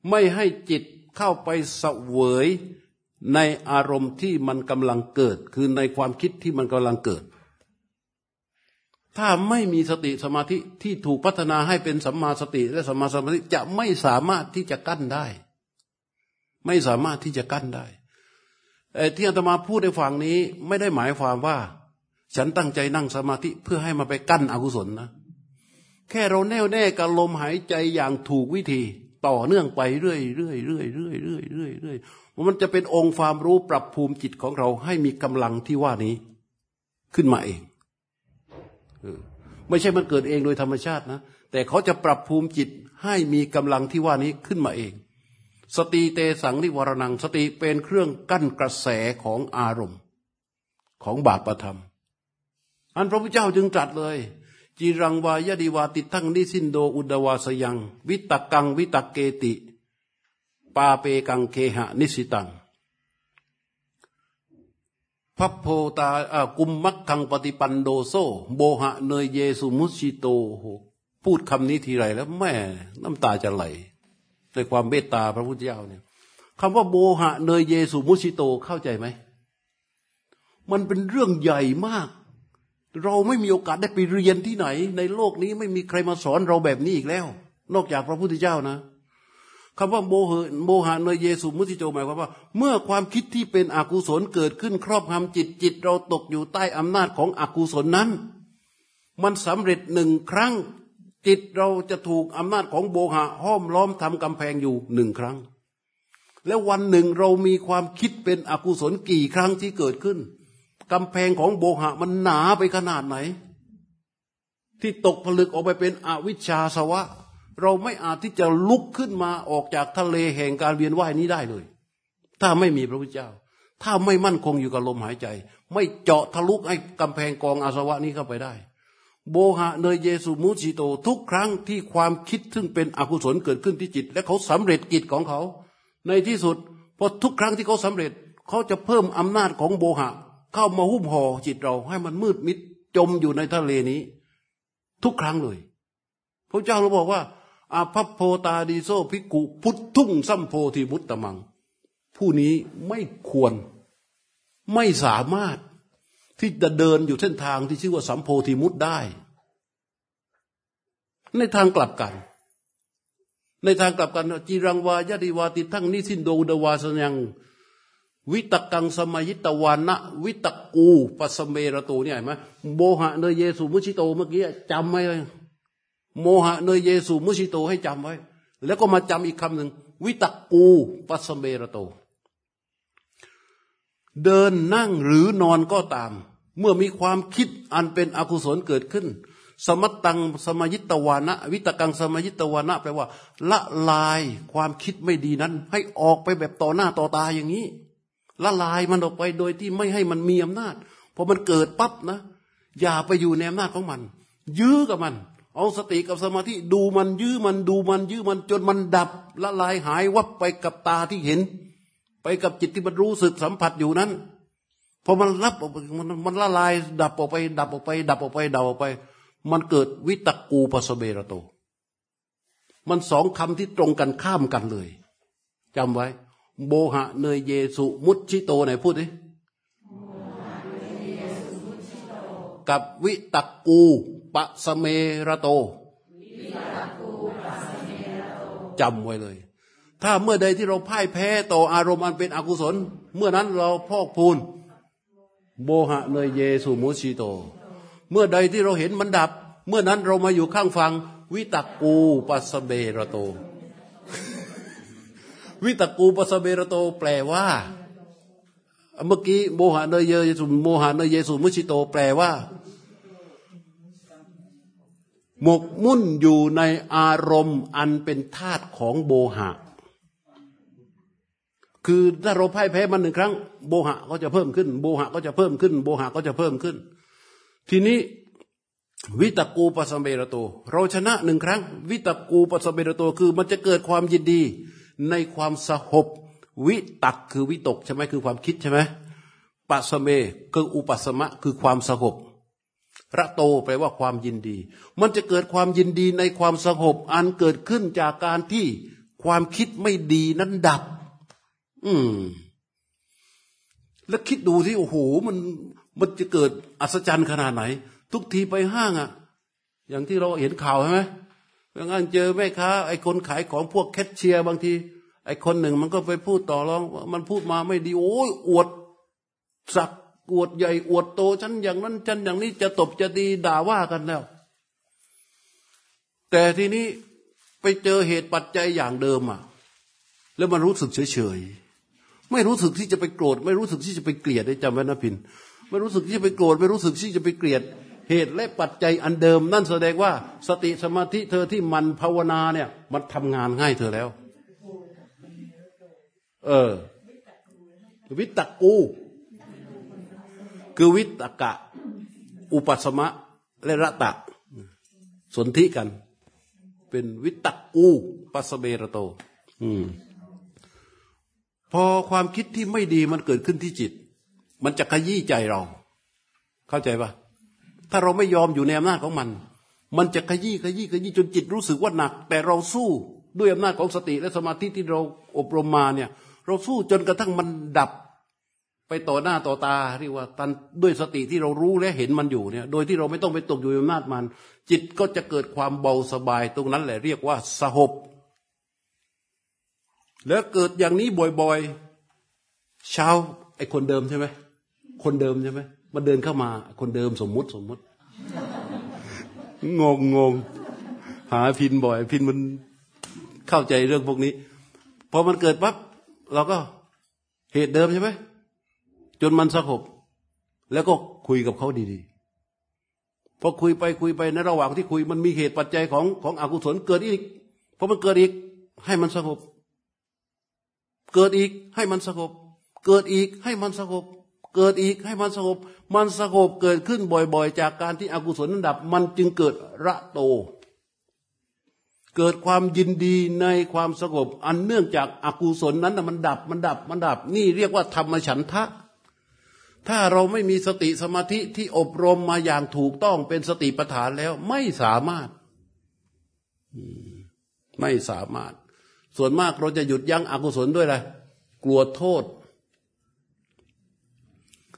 ไม่ให้จิตเข้าไปเสวย ในอารมณ์ที่มันกำลังเกิด คือในความคิดที่มันกำลังเกิด ถ้าไม่มีสติสมาธิที่ถูกพัฒนาให้เป็นสัมมาสติและสัมมาสมาธิจะไม่สามารถที่จะกั้นได้ ไม่สามารถที่จะกั้นได้ที่อาตมาพูดในฝั่งนี้ไม่ได้หมายความว่า ฉันตั้งใจนั่งสมาธิเพื่อให้มาไปกั้นอกุศลนะแค่เราแน่วแน่กับลมหายใจอย่างถูกวิธี ต่อเนื่องไปเรื่อยเรื่อยเรื่อยเรื่อยเรื่อยเรื่อย เรื่อยมันจะเป็นองค์ความรู้ปรับภูมิจิตของเราให้มีกำลังที่ว่านี้ขึ้นมาเองไม่ใช่มันเกิดเองโดยธรรมชาตินะ แต่เขาจะปรับภูมิจิตให้มีกำลังที่ว่านี้ขึ้นมาเอง สติเตสังนิวรนัง สติเป็นเครื่องกั้นกระแสของอารมณ์ของบาปประธรรม อันพระพุทธเจ้าจึงตรัสเลยจีรังวายดีวาติทั้งนิสินโดอุดวาสยัง วิตกังวิตกเกติ ปาเปกังเคหะนิสิตังพัพโพตากุมมักขังปฏิปันโดโซโบหะเนยเยสุมุสิโตพูดคำนี้ทีไรแล้วแม่น้ำตาจะไหลในความเมตตาพระพุทธเจ้าเนี่ยคำว่าโบหะเนยเยสุมุชิโตเข้าใจไหม มันเป็นเรื่องใหญ่มาก เราไม่มีโอกาสได้ไปเรียนที่ไหน ในโลกนี้ไม่มีใครมาสอนเราแบบนี้อีกแล้ว นอกจากพระพุทธเจ้านะ คำว่าโมหโมหะเนยเยสุมุติโจหมายความว่า เมื่อความคิดที่เป็นอกุศลเกิดขึ้นครอบงำจิตจิต เราตกอยู่ใต้อำนาจของอกุศลนั้น มันสำเร็จหนึ่งครั้ง จิตเราจะถูกอำนาจของโบหะห้อมล้อมทำกำแพงอยู่หนึ่งครั้ง แล้ววันหนึ่งเรามีความคิดเป็นอกุศลกี่ครั้งที่เกิดขึ้นกำแพงของโบหะมันหนาไปขนาดไหน ที่ตกผลึกออกไปเป็นอวิชชาสวะ เราไม่อาจที่จะลุกขึ้นมาออกจากทะเลแห่งการเวียนว่ายนี้ได้เลย ถ้าไม่มีพระพุทธเจ้า ถ้าไม่มั่นคงอยู่กับลมหายใจ ไม่เจาะทะลุให้กำแพงกองอาสวะนี้เข้าไปได้ โบหะเนยเยสุมุจิโต ทุกครั้งที่ความคิดซึ่งเป็นอกุศลเกิดขึ้นที่จิต และเขาสำเร็จกิจของเขา ในที่สุดพอทุกครั้งที่เขาสำเร็จเขาจะเพิ่มอำนาจของโบหะ เข้ามาหุ้มห่อจิตเราให้มันมืดมิดจมอยู่ในทะเลนี้ ทุกครั้งเลยพระเจ้าเราบอกว่า อาภัพโพตาดีโซภิกุพุททุ่งสัมโพธิมุตตมัง ผู้นี้ไม่ควรไม่สามารถที่จะเดินอยู่เส้นทางที่ชื่อว่าสัมโพธิมุตได้ ในทางกลับกัน ในทางกลับกันจีรังวายดีวาติทั้งนิสินโดดวาสยังวิตกังสมัยิตวานะวิตกูปัสเมระตูเนี่ยเห็นไหมโมหะเนยเยสุมุชิโตเมื่อกี้จำไว้เลย โมหะเนยเยสุมุชิโตให้จำไว้ แล้วก็มาจำอีกคำหนึ่งวิตกูปัสเมระโต เดินนั่งหรือนอนก็ตาม เมื่อมีความคิดอันเป็นอกุศลเกิดขึ้น สมัตตังสมายิตวานะ วิตกังสมายิตวานะแปลว่า ละลายความคิดไม่ดีนั้น ให้ออกไปแบบต่อหน้าต่อตาอย่างนี้ ละลายมันออกไปโดยที่ไม่ให้มันมีอำนาจพอมันเกิดปั๊บนะ อย่าไปอยู่ในอำนาจของมัน ยื้อกับมัน เอาสติกับสมาธิดูมันยื้อมันดูมันยื้อมันจนมันดับละลายหายวับไปกับตาที่เห็น ไปกับจิตที่มันรู้สึกสัมผัสอยู่นั้นพอมันรับออกไปมันมันละลาย ดับออกไป ดับออกไป ดับออกไป ดับออกไป มันเกิดวิตกูปสเบรโต มันสองคำที่ตรงกันข้ามกันเลยจำไว้ โบหะเนยเยสุมุชิโตไหนพูดดิกับวิตกู ปะสเมระโต จำไว้เลย ถ้าเมื่อใดที่เราพ่ายแพ้ต่ออารมณ์อันเป็นอกุศล เมื่อนั้นเราพอกพูนโบหะเนยเยสุมุชิโต เมื่อใดที่เราเห็นมันดับ เมื่อนั้นเรามาอยู่ข้างฟัง วิตกูปัสเบระโต วิตกูปัสเบระโต แปลว่า เมื่อกี้โมหะเนยเยสุโมหะเนยเยสุมุชิโต แปลว่า หมกมุ่นอยู่ในอารมณ์อันเป็นธาตุของโบหะ คือถ้าเราพ่ายแพ้มันหนึ่งครั้ง โบหะก็จะเพิ่มขึ้น โบหะก็จะเพิ่มขึ้น โบหะก็จะเพิ่มขึ้น ทีนี้วิตกูปัสเบรโต เราชนะหนึ่งครั้ง วิตกูปัสเบรโตคือมันจะเกิดความยินดีในความสหบ วิตักคือวิตกใช่ไหมคือความคิดใช่ไหมปัสเมคืออุปสมะคือความสหบ ระโตแปลว่าความยินดี มันจะเกิดความยินดีในความสงบอันเกิดขึ้นจากการที่ความคิดไม่ดีนั้นดับ อืม แล้วคิดดูที่โอ้โหมันมันจะเกิดอัศจรรย์ขนาดไหน ทุกทีไปห้างอะ่ะ อย่างที่เราเห็นข่าวใช่ไหมบางอันเจอแม่ค้าไอ้คนขายของพวกแคชเชียร์บางที ไอ้คนหนึ่งมันก็ไปพูดต่อรอง มันพูดมาไม่ดี โอ้ยอวดสัก อวดใหญ่อวดโตฉันอย่างนั้นฉันอย่างนี้จะตบจะดีด่าว่ากันแล้ว แต่ทีนี้ไปเจอเหตุปัจจัยอย่างเดิมอะ แล้วมันรู้สึกเฉยเฉยไม่รู้สึกที่จะไปโกรธ ไม่รู้สึกที่จะไปเกลียดได้จำไว้นะพินไม่รู้สึกที่จะไปโกรธไม่รู้สึกที่จะไปเกลียด เหตุและปัจจัยอันเดิม นั่นแสดงว่าสติสมาธิเธอที่มันภาวนาเนี่ย มันทำงานง่ายเธอแล้ว เออวิตกู คือวิตกะ อุปสมะ และระตะ สนธิกัน เป็นวิตกูปัสเบรโต อืมพอความคิดที่ไม่ดีมันเกิดขึ้นที่จิต มันจะขยี้ใจเรา เข้าใจปะถ้าเราไม่ยอมอยู่ในอำนาจของมัน มันจะขยี้ขยี้ขยี้จนจิตรู้สึกว่าหนัก แต่เราสู้ด้วยอำนาจของสติและสมาธิที่เราอบรมมาเนี่ย เราสู้จนกระทั่งมันดับ ไปต่อหน้าต่อตาเรียกว่าตันด้วยสติที่เรารู้และเห็นมันอยู่เนี่ย โดยที่เราไม่ต้องไปตกอยู่ในอำนาจมัน จิตก็จะเกิดความเบาสบายตรงนั้นแหละเรียกว่าสหบ แล้วเกิดอย่างนี้บ่อยๆเช้าไอ้คนเดิมใช่ไหมคนเดิมใช่ไหมมาเดินเข้ามา คนเดิมสมมุติสมมุติ งงงงหาพินบ่อย พินมันเข้าใจเรื่องพวกนี้พอมันเกิดปั๊บเราก็เหตุเดิมใช่ไหม จนมันสงบแล้วก็คุยกับเขาดีๆพอคุยไปคุยไปในระหว่างที่คุยมันมีเหตุปัจจัยของของอกุศลเกิดอีกพอมันเกิดอีก ให้มันสงบเกิดอีกให้มันสงบเกิดอีกให้มันสงบเกิดอีกให้มันสงบมันสงบเกิดขึ้นบ่อย ๆ จากการที่อกุศลนั้นดับ มันจึงเกิดระโต เกิดความยินดีในความสงบ อันเนื่องจากอากุศลนั้นมันดับมันดับมันดับ นี่เรียกว่าธรรมฉันทะ ถ้าเราไม่มีสติสมาธิที่อบรมมาอย่างถูกต้องเป็นสติปัฏฐานแล้วไม่สามารถ ไม่สามารถ ส่วนมากเราจะหยุดยั้งอกุศลด้วยอะไรกลัวโทษ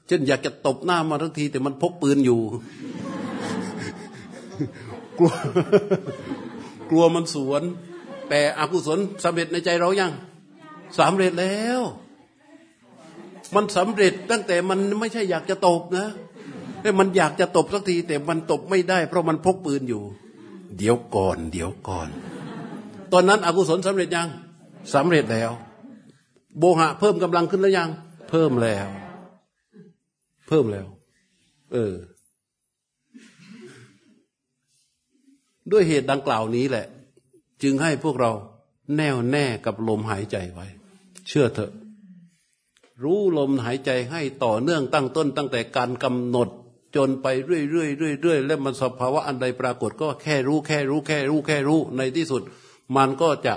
เช่นอยากจะตบหน้ามาทั้งที แต่มันพกปืนอยู่ กลัว กลัวมันสวน แต่อกุศลสำเร็จในใจเรายังสำเร็จแล้ว มันสำเร็จตั้งแต่มันไม่ใช่อยากจะตบนะแต่มันอยากจะตบสักที แต่มันตบไม่ได้ เพราะมันพกปืนอยู่ เดี๋ยวก่อน เดี๋ยวก่อน ตอนนั้นอกุศลสำเร็จยังสำเร็จแล้ว โบหะเพิ่มกำลังขึ้นแล้วยัง เพิ่มแล้ว เพิ่มแล้ว เออ ด้วยเหตุดังกล่าวนี้แหละ จึงให้พวกเราแน่วแน่กับลมหายใจไว้ เชื่อเถอะ รู้ลมหายใจให้ต่อเนื่องตั้งต้น ตั้งแต่การกำหนดจนไปเรื่อยๆเรื่อยๆแล้วมันสภาวะอันใดปรากฏก็แค่รู้แค่รู้แค่รู้แค่รู้ในที่สุด มันก็จะ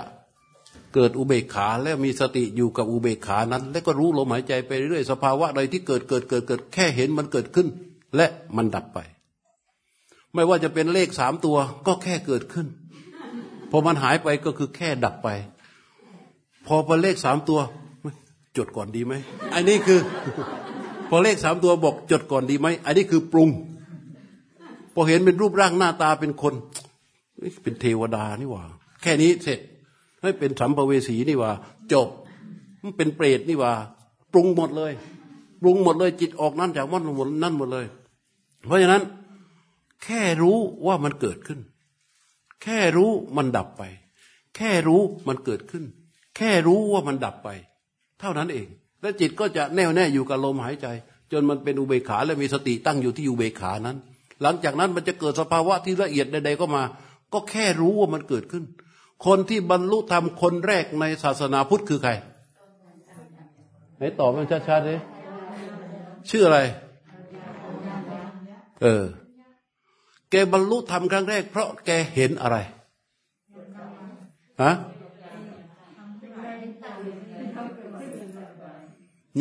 เกิดอุเบกขาแล้วมีสติอยู่กับอุเบกขานั้น แล้วก็รู้ลมหายใจไปเรื่อยสภาวะใดที่เกิดเกิดเกิดเกิดแค่เห็นมันเกิดขึ้น และมันดับไป ไม่ว่าจะเป็นเลขสามตัวก็แค่เกิดขึ้นพอมันหายไปก็คือแค่ดับไป พอเป็นเลขสามตัว จดก่อนดีไหมอันนี้คือ พอเลขสามตัวบอกจดก่อนดีไหมอันนี้คือปรุง พอเห็นเป็นรูปร่างหน้าตาเป็นคน เป็นเทวดานี่หว่า แค่นี้เสร็จให้เป็นสัมภเวสีนี่ว่า จบมันเป็นเปรตนี่ว่า ปรุงหมดเลย ปรุงหมดเลยจิตออกนั่นจากมันหมดนั่นหมดเลย เพราะฉะนั้น แค่รู้ว่ามันเกิดขึ้น แค่รู้มันดับไป แค่รู้มันเกิดขึ้น แค่รู้ว่ามันดับไป เท่านั้นเอง และจิตก็จะแน่วแน่อยู่กับลมหายใจ จนมันเป็นอุเบกขาและมีสติตั้งอยู่ที่อุเบกขานั้น หลังจากนั้นมันจะเกิดสภาวะที่ละเอียดใดๆก็มา ก็แค่รู้ว่ามันเกิดขึ้น คนที่บรรลุธรรมคนแรกในศาสนาพุทธคือใครไหนตอบมันชัดๆเลยชื่ออะไร เออ แกบรรลุธรรมครั้งแรก เพราะแกเห็นอะไรฮะ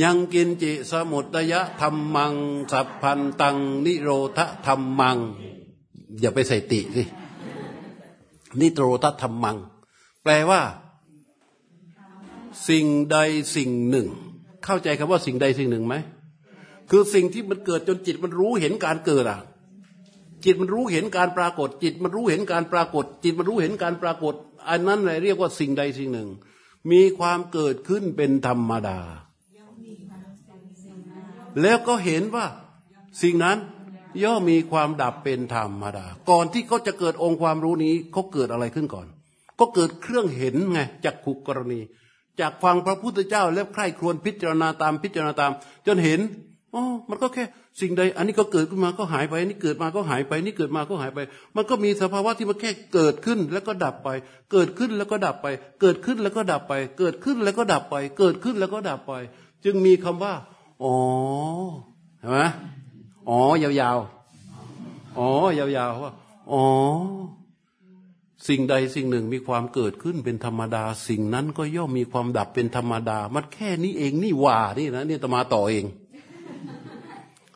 ยังกินจิสมุตยะธรรมัง สัพพันตัง นิโรธธรรมัง อย่าไปใส่ติสินิโรธธรรมัง แปลว่า สิ่งใดสิ่งหนึ่ง เข้าใจคำว่าสิ่งใดสิ่งหนึ่งไหมคือสิ่งที่มันเกิดจนจิตมันรู้เห็นการเกิดอะ จิตมันรู้เห็นการปรากฏ จิตมันรู้เห็นการปรากฏ จิตมันรู้เห็นการปรากฏ อันนั้นเลยเรียกว่าสิ่งใดสิ่งหนึ่ง มีความเกิดขึ้นเป็นธรรมดา แล้วก็เห็นว่าสิ่งนั้นย่อมมีความดับเป็นธรรมดา ก่อนที่เขาจะเกิดองค์ความรู้นี้เขาเกิดอะไรขึ้นก่อน ก็เกิดเครื่องเห็นไงจากขุกกรณี จากฟังพระพุทธเจ้าแล้วใคร่ครวญพิจารณาตามพิจารณาตาม จนเห็นอ๋อมันก็แค่สิ่งใด อันนี้ก็เกิดขึ้นมาก็หายไป นี่เกิดมาก็หายไป นี่เกิดมาก็หายไป มันก็มีสภาวะที่มันแค่เกิดขึ้นแล้วก็ดับไป เกิดขึ้นแล้วก็ดับไป เกิดขึ้นแล้วก็ดับไป เกิดขึ้นแล้วก็ดับไป เกิดขึ้นแล้วก็ดับไป จึงมีคำว่า อ๋อเห็นไหมอ๋อยาวๆอ๋อยาวๆว่าอ๋อ สิ่งใดสิ่งหนึ่งมีความเกิดขึ้นเป็นธรรมดา สิ่งนั้นก็ย่อมมีความดับเป็นธรรมดา มันแค่นี้เองนี่ว่านี่นะนี่ตมาต่อเอง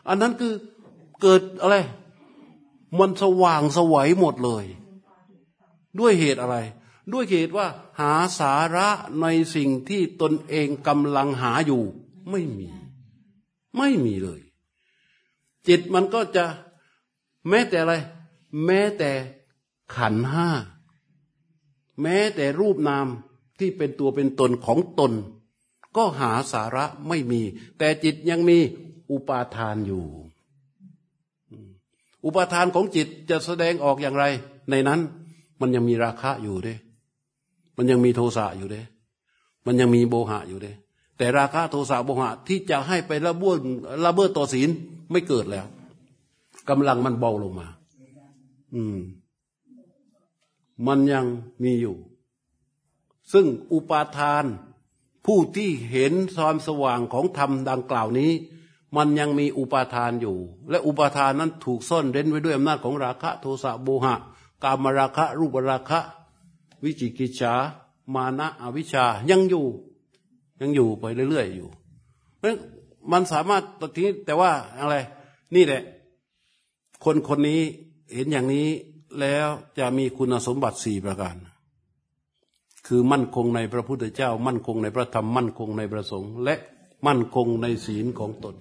อันนั้นคือเกิดอะไร มันสว่างสวัยหมดเลย ด้วยเหตุอะไร ด้วยเหตุว่า หาสาระในสิ่งที่ตนเองกำลังหาอยู่ ไม่มี ไม่มีเลย จิตมันก็จะแม้แต่อะไร แม้แต่ขันห้า แม้แต่รูปนามที่เป็นตัวเป็นตนของตน ก็หาสาระไม่มี แต่จิตยังมีอุปาทานอยู่ อุปาทานของจิตจะแสดงออกอย่างไร ในนั้น มันยังมีราคะอยู่เด้มันยังมีโทสะอยู่เด้มันยังมีโบหะอยู่เด้ แต่ราคะโทสะโบหะที่จะให้ไปละเบิดละเบิดต่อศีลไม่เกิดแล้วกำลังมันเบาลงมา อืม มันยังมีอยู่ ซึ่งอุปาทาน ผู้ที่เห็นความสว่างของธรรมดังกล่าวนี้ มันยังมีอุปาทานอยู่ และอุปาทานนั้นถูกซ่อนเร้นไว้ด้วยอำนาจของราคะ โทสะโบหะ กามราคะ รูปราคะ วิจิกิจฉามานะอวิชชายังอยู่ ยังอยู่ไปเรื่อยๆอยู่เพราะมันสามารถตอนนี้แต่ว่าอะไร นี่แหละ คนคนนี้เห็นอย่างนี้แล้วจะมีคุณสมบัติสี่ประการ คือมั่นคงในพระพุทธเจ้า มั่นคงในพระธรรมมั่นคงในพระสงฆ์และมั่นคงในศีลของตน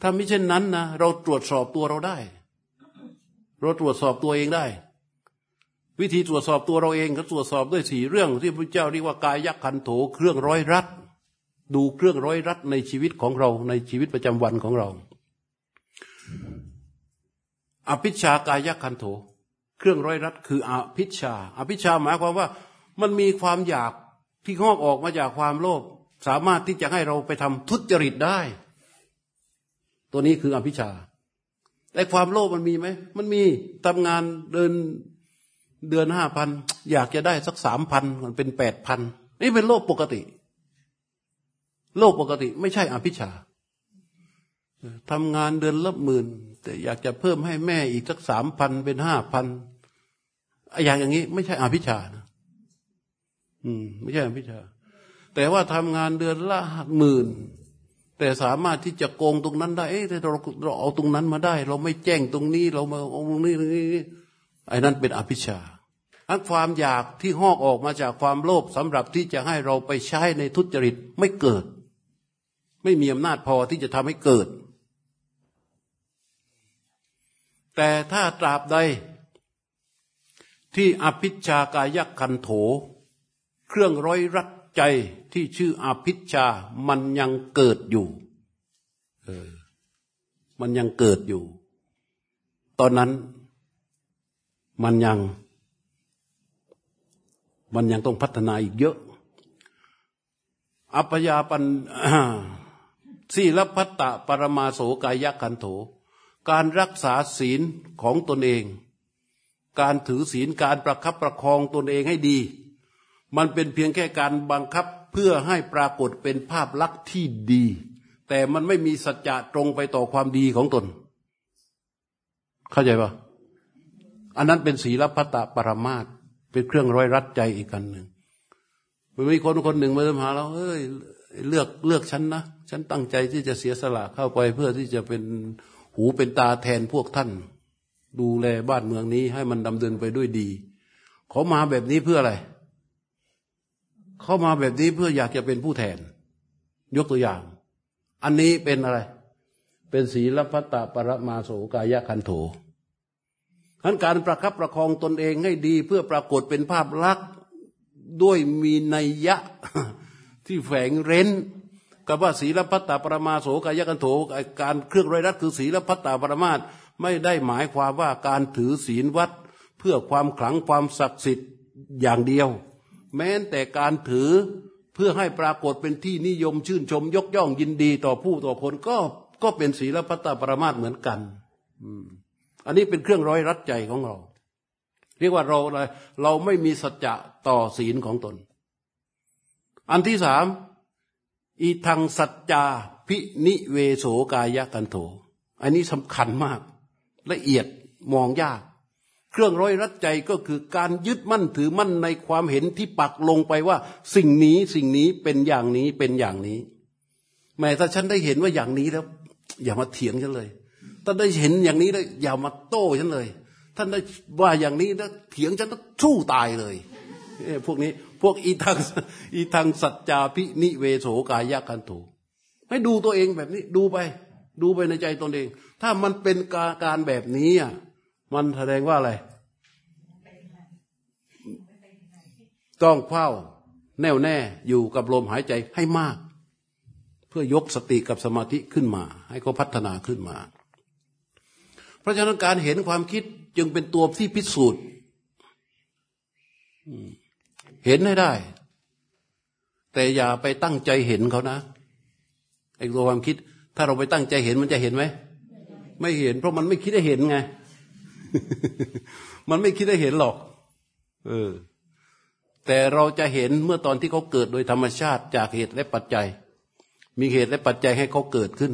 ถ้าไม่เช่นนั้นนะเราตรวจสอบตัวเราได้ เราตรวจสอบตัวเองได้ วิธีตรวจสอบตัวเราเองก็ตรวจสอบด้วยสี่เรื่องที่พระเจ้าเรียกว่ากายยักขันโถเครื่องร้อยรัดดูเครื่องร้อยรัดในชีวิตของเราในชีวิตประจำวันของเรา อภิชากายคันโถ เครื่องร้อยรัดคืออภิชา อภิชาหมายความว่ามันมีความอยากที่งอกออกมาจากความโลภสามารถที่จะให้เราไปทำทุจริตได้ ตัวนี้คืออภิชาแต่ความโลภมันมีไหมมันมีทำงานเดิน เดือนห้าพันอยากจะได้สักสามพันมันเป็นแปดพันนี่เป็นโลภปกติ โลกปกติไม่ใช่อภิชาทำงานเดือนละหมื่น แต่อยากจะเพิ่มให้แม่อีกสักสามพันเป็นห้าพันอย่างอย่างนี้ ไม่ใช่อภิชานะอืม ไม่ใช่อภิชา แต่ว่าทำงานเดือนละหมื่นแต่สามารถที่จะโกงตรงนั้นได้ เอ๊ะเราเราเอาตรงนั้นมาได้ เราไม่แจ้งตรงนี้ เรามาเอาตรงนี้นี่ ไอ้นั้นเป็นอภิชาอันความอยากที่หอกออกมาจากความโลภสำหรับที่จะให้เราไปใช้ในทุจริตไม่เกิด ไม่มีอำนาจพอที่จะทำให้เกิด แต่ถ้าตราบใด ที่อภิชากายคันโถ เครื่องร้อยรัดใจที่ชื่ออภิชามันยังเกิดอยู่เออมันยังเกิดอยู่ ตอนนั้น มันยัง มันยังต้องพัฒนาอีกเยอะ อัปยาปันสีลพัตตะปรมาโสกายคันโถ การรักษาศีลของตนเอง การถือศีลการประคับประคองตนเองให้ดี มันเป็นเพียงแค่การบังคับเพื่อให้ปรากฏเป็นภาพลักษณ์ที่ดี แต่มันไม่มีสัจจะตรงไปต่อความดีของตน เข้าใจปะ อันนั้นเป็นศีลพัตตะปรมาตเป็นเครื่องร้อยรัดใจอีกกันหนึ่งมันมีคนคนหนึ่งมาถามหาเราเอ้ยเลือกเลือกฉันนะฉันตั้งใจที่จะเสียสละเข้าไปเพื่อที่จะเป็นหูเป็นตาแทนพวกท่าน ดูแลบ้านเมืองนี้ให้มันดำเนินไปด้วยดี เขามาแบบนี้เพื่ออะไร เขามาแบบนี้เพื่ออยากจะเป็นผู้แทน ยกตัวอย่าง อันนี้เป็นอะไร เป็นศีลพัตตปรมาโสกายคันโถ ทั้นการประคับประคองตนเองให้ดีเพื่อปรากฏเป็นภาพลักษณ์ด้วยมีนัยยะที่แฝงเร้นกับว่าศีลพัตตาปรมาโสกายกันโถการเครื่องไรรัดคือศีลพัตตาปรมาตไม่ได้หมายความว่าการถือศีลวัดเพื่อความขลังความศักดิ์สิทธิ์อย่างเดียว แม้แต่การถือเพื่อให้ปรากฏเป็นที่นิยมชื่นชมยกย่องยินดีต่อผู้ต่อคนก็ก็เป็นศีลพัตตาปรมาตเหมือนกัน อืม อันนี้เป็นเครื่องร้อยรัดใจของเรา เรียกว่าเราอะไรเราไม่มีสัจจะต่อศีลของตน อันที่สามอีทางสัจจาพินิเวโสกายกันโถ อันนี้สำคัญมาก ละเอียดมองยาก เครื่องร้อยรัดใจก็คือการยึดมั่นถือมั่นในความเห็นที่ปักลงไปว่า สิ่งนี้สิ่งนี้เป็นอย่างนี้เป็นอย่างนี้แม้ถ้าฉันได้เห็นว่าอย่างนี้แล้ว อย่ามาเถียงฉันเลย ท่านได้เห็นอย่างนี้แล้วอย่ามาโต้ฉันเลย ท่านได้ว่าอย่างนี้แล้วเถียงฉันต้องสู้ตายเลยพวกนี้พวกอีทังอีทังสัจจาพินิเวโสกายคันโถให้ดูตัวเองแบบนี้ดูไป ดูไปในใจตนเอง ถ้ามันเป็นการการแบบนี้อะมันแสดงว่าอะไร ต้องเฝ้า แน่วแน่อยู่กับลมหายใจให้มาก เพื่อยกสติกับสมาธิขึ้นมา ให้เขาพัฒนาขึ้นมา เพราะฉะนั้นการเห็นความคิดจึงเป็นตัวที่พิสูจน์เห็นให้ได้ แต่อย่าไปตั้งใจเห็นเขานะไอ้ตัวความคิด ถ้าเราไปตั้งใจเห็นมันจะเห็นไหมไม่เห็น เพราะมันไม่คิดให้เห็นไง มันไม่คิดให้เห็นหรอก เออ แต่เราจะเห็นเมื่อตอนที่เขาเกิดโดยธรรมชาติจากเหตุและปัจจัย มีเหตุและปัจจัยให้เขาเกิดขึ้น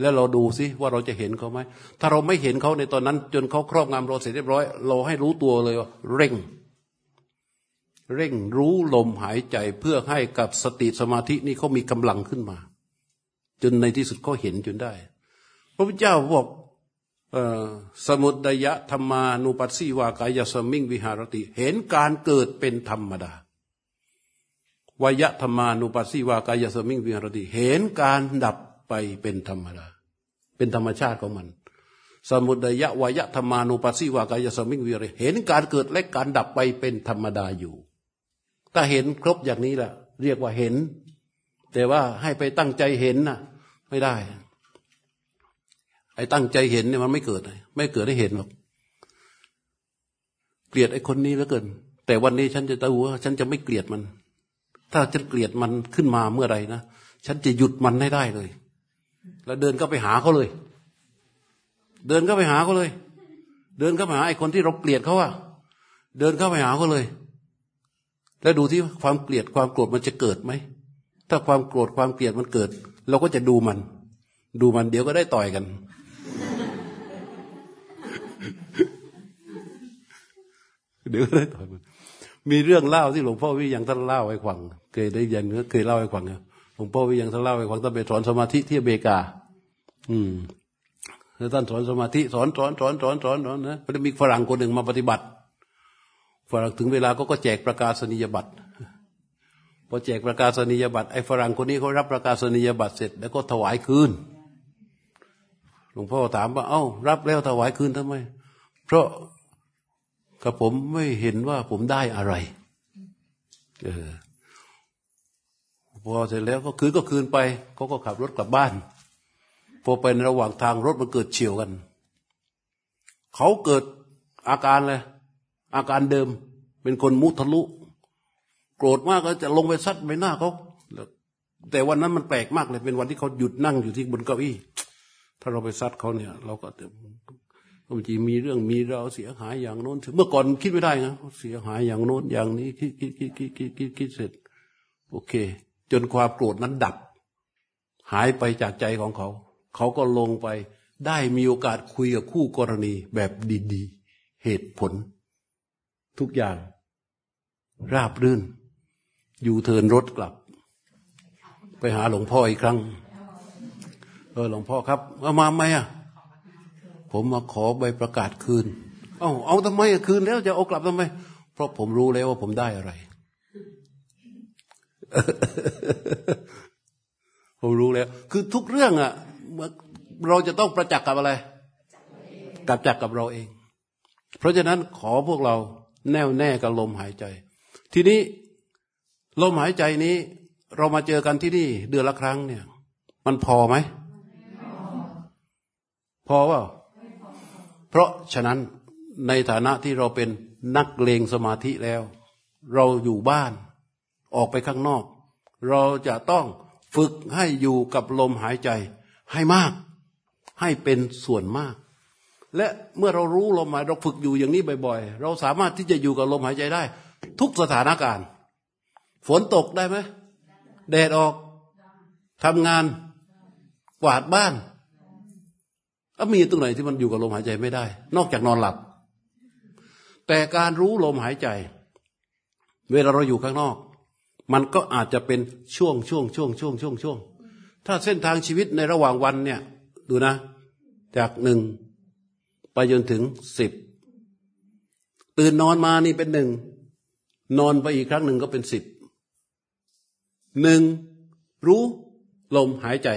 แล้วเราดูซิว่าเราจะเห็นเขาไหมถ้าเราไม่เห็นเขาในตอนนั้น จนเขาครอบงำเราเสร็จเรียบร้อย เราให้รู้ตัวเลยว่าเร่ง เร่งรู้ลมหายใจเพื่อให้กับสติสมาธินี่เขามีกำลังขึ้นมา จนในที่สุดเขาเห็นจนได้ พระพุทธเจ้าบอกสมุดยะธรรมานุปัสสีวากายสมิงวิหารติ เห็นการเกิดเป็นธรรมดาวายธรรมานุปัสสีวากายสมิงวิหารติ เห็นการดับ ไปเป็นธรรมดา เป็นธรรมชาติของมัน สมุดยะวายะธรรมานุปัสสิวากายสมิงวิริเห็นการเกิดและการดับไปเป็นธรรมดาอยู่ ถ้าเห็นครบอย่างนี้แหละเรียกว่าเห็น แต่ว่าให้ไปตั้งใจเห็นน่ะไม่ได้ ไอ้ตั้งใจเห็นเนี่ยมันไม่เกิด ไม่เกิดได้เห็นหรอกเกลียดไอ้คนนี้แล้วเกิน แต่วันนี้ฉันจะตูว่าฉันจะไม่เกลียดมันถ้าฉันเกลียดมันขึ้นมาเมื่อไรนะ ฉันจะหยุดมันให้ได้เลย แล้วเดินก็ไปหาเขาเลย เดินก็ไปหาเขาเลย เดินเข้าไปหาไอ้คนที่เราเกลียดเขาอะเดินเข้าไปหาเขาเลย แล้วดูที่ความเกลียดความโกรธมันจะเกิดไหม ถ้าความโกรธความเกลียดมันเกิด เราก็จะดูมัน ดูมันเดี๋ยวก็ได้ต่อยกัน เดี๋ยวก็ได้ต่อยมือมีเรื่องเล่าที่หลวงพ่อวิยังท่านเล่าให้ฟัง เคยได้ยินเคยเล่าให้ฟัง หลวงพ่อวิยังท่านเล่าให้ฟังท่านไปสอนสมาธิที่อเมริกา อืมแล้วท่านสอนสมาธิสอนสอนสอนสอนสอนสอนนะแล้วมีฝรั่งคนหนึ่งมาปฏิบัติฝรั่งถึงเวลาก็ก็แจกประกาศนียบัตรพอแจกประกาศนียบัตรไอ้ฝรั่งคนนี้เขารับประกาศนียบัตรเสร็จ แล้วก็ถวายคืนหลวงพ่อถามว่าเอ้า รับแล้วถวายคืนทำไม เพราะกับผมไม่เห็นว่าผมได้อะไร เออ พอเสร็จแล้วก็คืนก็คืนไปเขาก็ขับรถกลับบ้าน พอไปในระหว่างทางรถมันเกิดเฉียวกัน เขาเกิดอาการเลยอาการเดิมเป็นคนมุทะลุ โกรธมากก็จะลงไปซัดใบหน้าเขาแต่วันนั้นมันแปลกมากเลย เป็นวันที่เขาหยุดนั่งอยู่ที่บนเก้าอี้ ถ้าเราไปซัดเขาเนี่ย เราก็บางทีมีเรื่องมีเราเสียหายอย่างโน้นเมื่อก่อนคิดไม่ได้นะเสียหายอย่างโน้นอย่างนี้คิดคิดคิดคิดคิดคิดเสร็จ โอเค จนความโกรธนั้นดับ หายไปจากใจของเขา เขาก็ลงไปได้มีโอกาสคุยกับคู่กรณีแบบดีๆ เหตุผล ทุกอย่าง ราบรื่น อยู่เทินรถกลับ ไปหาหลวงพ่ออีกครั้ง เออหลวงพ่อครับเอามาไหมอะ ผมมาขอใบประกาศคืน เอาเอาทำไมคืนแล้วจะเอากลับทำไม เพราะผมรู้แล้วว่าผมได้อะไร ผมรู้แล้ว คือทุกเรื่องอะ่ะเราจะต้องประจักษ์กับอะไร กับจักกับเราเอง เพราะฉะนั้นขอพวกเราแน่วแน่กับลมหายใจ ทีนี้ลมหายใจนี้ เรามาเจอกันที่นี่ เดือนละครั้งเนี่ย มันพอไหม พอว่าเพราะฉะนั้นในฐานะที่เราเป็นนักเลงสมาธิแล้ว เราอยู่บ้าน ออกไปข้างนอก เราจะต้องฝึกให้อยู่กับลมหายใจให้มาก ให้เป็นส่วนมาก และเมื่อเรารู้ลมหายเราฝึกอยู่อย่างนี้บ่อยๆ เราสามารถที่จะอยู่กับลมหายใจได้ ทุกสถานการณ์ ฝนตกได้ไหมแดดออกทำงานกวาดบ้านแล้วมีตรงไหนที่มันอยู่กับลมหายใจไม่ได้ นอกจากนอนหลับ แต่การรู้ลมหายใจ เวลาเราอยู่ข้างนอก มันก็อาจจะเป็นช่วงช่วงช่วงช่วงช่วงช่วงถ้าเส้นทางชีวิตในระหว่างวันเนี่ย ดูนะ จากหนึ่งไปจนถึงสิบตื่นนอนมานี่เป็นหนึ่งนอนไปอีกครั้งหนึ่งก็เป็นสิบหนึ่งรู้ลมหายใจ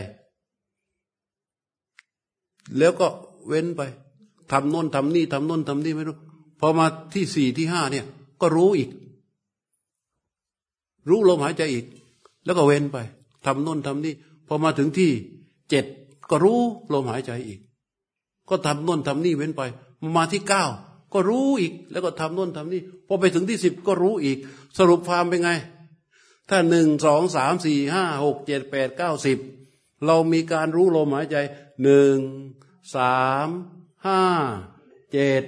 แล้วก็เว้นไปทำโน่นทำนี่ทำโน่นทำนี่ไม่รู้พอมาที่สี่ที่ห้าเนี่ย ก็รู้อีก รู้ลมหายใจอีก แล้วก็เว้นไปทำโน่นทำนี่พอมาถึงที่เจ็ดก็รู้ลมหายใจอีก ก็ทำโน่นทำนี่เว้นไป มาที่เก้าก็รู้อีก แล้วก็ทำโน่นทำนี่พอไปถึงที่สิบก็รู้อีก สรุปความเป็นไง ถ้าหนึ่งสองสามสี่ห้าหกเจ็ดแปดเก้าสิบเรามีการรู้ลมหายใจหนึ่งสามห้าเจ็ด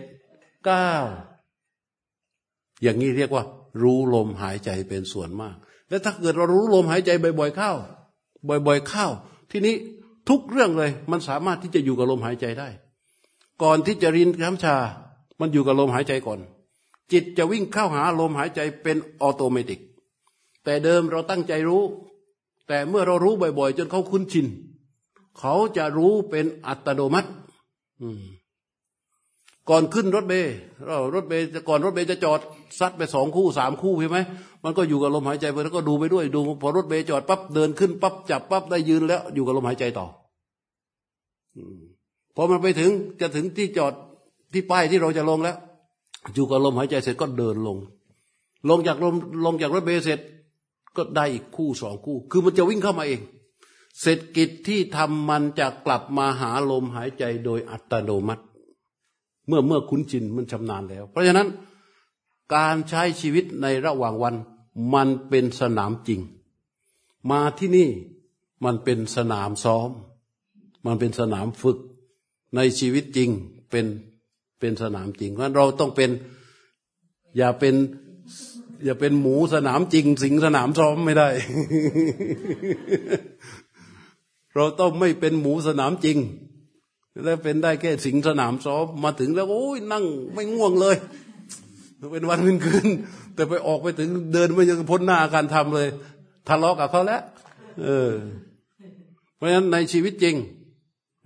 เก้าอย่างนี้เรียกว่า รู้ลมหายใจเป็นส่วนมาก แล้วถ้าเกิดเรารู้ลมหายใจบ่อยๆเข้า บ่อยๆเข้า ทีนี้ทุกเรื่องเลย มันสามารถที่จะอยู่กับลมหายใจได้ ก่อนที่จะรินน้ำชา มันอยู่กับลมหายใจก่อน จิตจะวิ่งเข้าหาลมหายใจเป็นออโตเมติก แต่เดิมเราตั้งใจรู้ แต่เมื่อเรารู้บ่อย ๆ จนเขาคุ้นชิน เขาจะรู้เป็นอัตโนมัติ ก่อนขึ้นรถเบย์รถเบย์ก่อนรถเบย์จะจอดซัดไปสองคู่สามคู่ใช่ไหมมันก็อยู่กับลมหายใจไปแล้วก็ดูไปด้วยดูพอรถเบย์จอดปั๊บเดินขึ้นปั๊บจับปั๊บได้ยืนแล้วอยู่กับลมหายใจต่อพอมันไปถึงจะถึงที่จอดที่ป้ายที่เราจะลงแล้ว อยู่กับลมหายใจเสร็จก็เดินลง ลงจากลมลงจากรถเบย์เสร็จก็ได้อีกคู่สองคู่ คือมันจะวิ่งเข้ามาเองเศรษฐกิจที่ทำมันจะกลับมาหาลมหายใจโดยอัตโนมัติ เมื่อเมื่อคุ้นชินมันชำนาญแล้ว เพราะฉะนั้นการใช้ชีวิตในระหว่างวันมันเป็นสนามจริง มาที่นี่มันเป็นสนามซ้อม มันเป็นสนามฝึก ในชีวิตจริงเป็นเป็นสนามจริง เพราะเราต้องเป็นอย่าเป็นอย่าเป็นหมูสนามจริง สิงสนามซ้อมไม่ได้ เราต้องไม่เป็นหมูสนามจริง แล้วเป็นได้แค่สิงสนามซ้อมมาถึงแล้วโอ้ยนั่งไม่ง่วงเลยเป็นวันเป็นคืนแต่ไปออกไปถึงเดินไม่ยังพ้นหน้าการทำเลยทะเลาะกับเขาแล้วเออ เพราะฉะนั้นในชีวิตจริง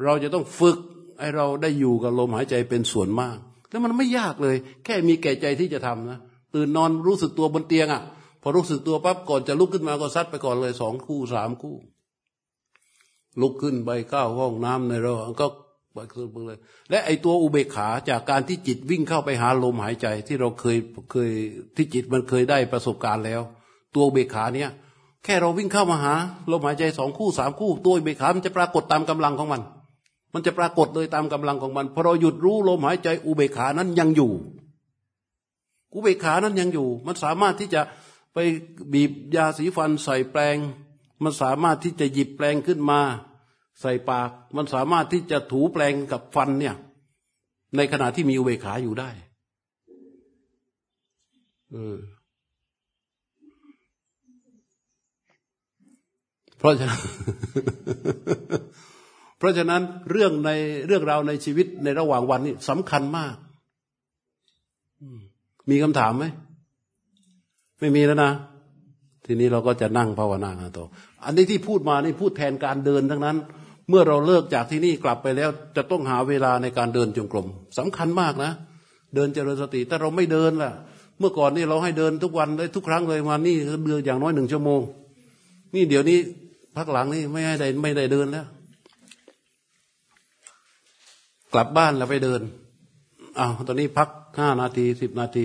เราจะต้องฝึกให้เราได้อยู่กับลมหายใจเป็นส่วนมาก แล้วมันไม่ยากเลย แค่มีแก่ใจที่จะทำนะตื่นนอนรู้สึกตัวบนเตียงอะ่ะ พอรู้สึกตัวปั๊บก่อนจะลุกขึ้นมาก็ซัดไปก่อนเลยสองคู่สามคู่ ลุกขึ้นไปก้าวห้องน้ำในเราก็ ไปขึ้นไปเลย และไอตัวอุเบกขาจากการที่จิตวิ่งเข้าไปหาลมหายใจ ที่เราเคยเคยที่จิตมันเคยได้ประสบการณ์แล้ว ตัวอุเบกขาเนี้ยแค่เราวิ่งเข้ามาหาลมหายใจสองคู่สามคู่ ตัวอุเบกขามันจะปรากฏตามกำลังของมัน มันจะปรากฏเลยตามกำลังของมันพอเราหยุดรู้ลมหายใจอุเบกขานั้นยังอยู่อุเบกขานั้นยังอยู่ มันสามารถที่จะไปบีบยาสีฟันใส่แปลง มันสามารถที่จะหยิบแปลงขึ้นมา ใส่ปากมันสามารถที่จะถูแปลงกับฟันเนี่ย ในขณะที่มีอุเบกขาอยู่ได้เออเพราะฉะนั้น เพราะฉะนั้นเรื่องในเรื่องราวในชีวิตในระหว่างวันนี้สำคัญมากมีคำถามไหม ไม่มีแล้วนะ ทีนี้เราก็จะนั่งภาวนาต่อ อันนี้ที่พูดมานี่พูดแทนการเดินทั้งนั้น เมื่อเราเลิกจากที่นี่กลับไปแล้ว จะต้องหาเวลาในการเดินจงกรมสำคัญมากนะ เดินเจริญสติแต่เราไม่เดินล่ะ เมื่อก่อนนี่เราให้เดินทุกวันเลยทุกครั้งเลยมานี่เดือนอย่างน้อยหนึ่งชั่วโมง นี่เดี๋ยวนี้พักหลังนี่ไม่ให้ได้ไม่ได้เดินแล้ว กลับบ้านแล้วไปเดินเอาตอนนี้พักห้านาทีสิบนาที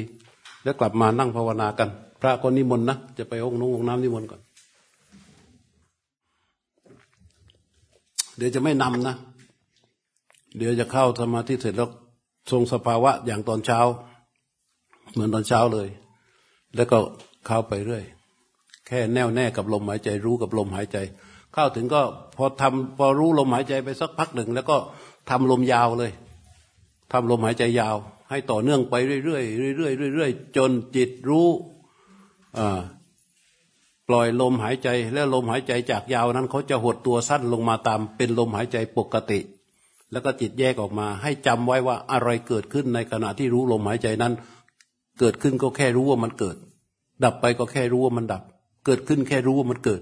แล้วกลับมานั่งภาวนากัน พระก็นิมนต์นะจะไปองค์นุ่งองน้ำนิมนต์ก่อน เดี๋ยวจะไม่นำนะ เดี๋ยวจะเข้าสมาธิเสร็จแล้วทรงสภาวะอย่างตอนเช้า เหมือนตอนเช้าเลย แล้วก็เข้าไปเรื่อย แค่แน่วแน่กับลมหายใจ รู้กับลมหายใจ เข้าถึงก็พอทำพอรู้ลมหายใจไปสักพักหนึ่ง แล้วก็ทำลมยาวเลยทำลมหายใจยาว ให้ต่อเนื่องไปเรื่อยๆเรื่อยๆเรื่อยๆจนจิตรู้อ่า ปล่อยลมหายใจแล้วลมหายใจจากยาวนั้นเขาจะหดตัวสั้นลงมาตามเป็นลมหายใจปกติ แล้วก็จิตแยกออกมา ให้จำไว้ว่าอะไรเกิดขึ้นในขณะที่รู้ลมหายใจนั้น เกิดขึ้นก็แค่รู้ว่ามันเกิด ดับไปก็แค่รู้ว่ามันดับ เกิดขึ้นแค่รู้ว่ามันเกิด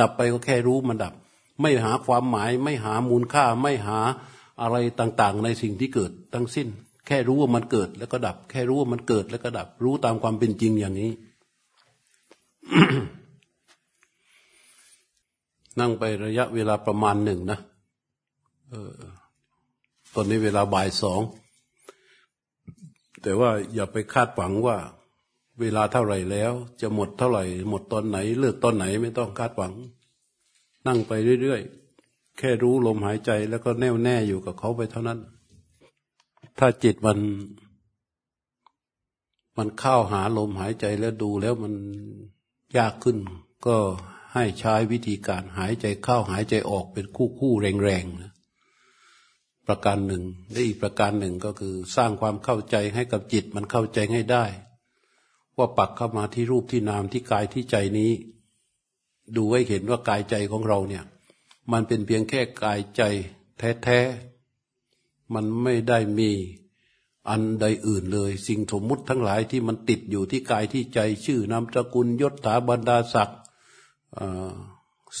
ดับไปก็แค่รู้มันดับ ไม่หาความหมายไม่หามูลค่าไม่หาอะไรต่างๆ ในสิ่งที่เกิดทั้งสิ้น แค่รู้ว่ามันเกิดแล้วก็ดับ แค่รู้ว่ามันเกิดแล้วก็ดับ รู้ตามความเป็นจริงอย่างนี้ นั่งไประยะเวลาประมาณหนึ่งนะเออตอนนี้เวลาบ่ายสอง แต่ว่าอย่าไปคาดหวังว่า เวลาเท่าไหร่แล้ว จะหมดเท่าไหร่ หมดตอนไหน เลิกตอนไหนไม่ต้องคาดหวัง นั่งไปเรื่อยๆ แค่รู้ลมหายใจแล้วก็แน่วแน่อยู่กับเขาไปเท่านั้น ถ้าจิตมันมันเข้าหาลมหายใจแล้วดูแล้วมันยากขึ้น ก็ ให้ใช้วิธีการหายใจเข้าหายใจออกเป็นคู่คู่แรงๆนะประการหนึ่งและอีกประการหนึ่งก็คือสร้างความเข้าใจให้กับจิตมันเข้าใจให้ได้ ว่าปักเข้ามาที่รูปที่นามที่กายที่ใจนี้ ดูให้เห็นว่ากายใจของเราเนี่ย มันเป็นเพียงแค่กายใจแท้ๆมันไม่ได้มีอันใดอื่นเลย สิ่งสมมุติทั้งหลายที่มันติดอยู่ที่กายที่ใจ ชื่อนามตระกูลยศถาบรรดาศักดิ์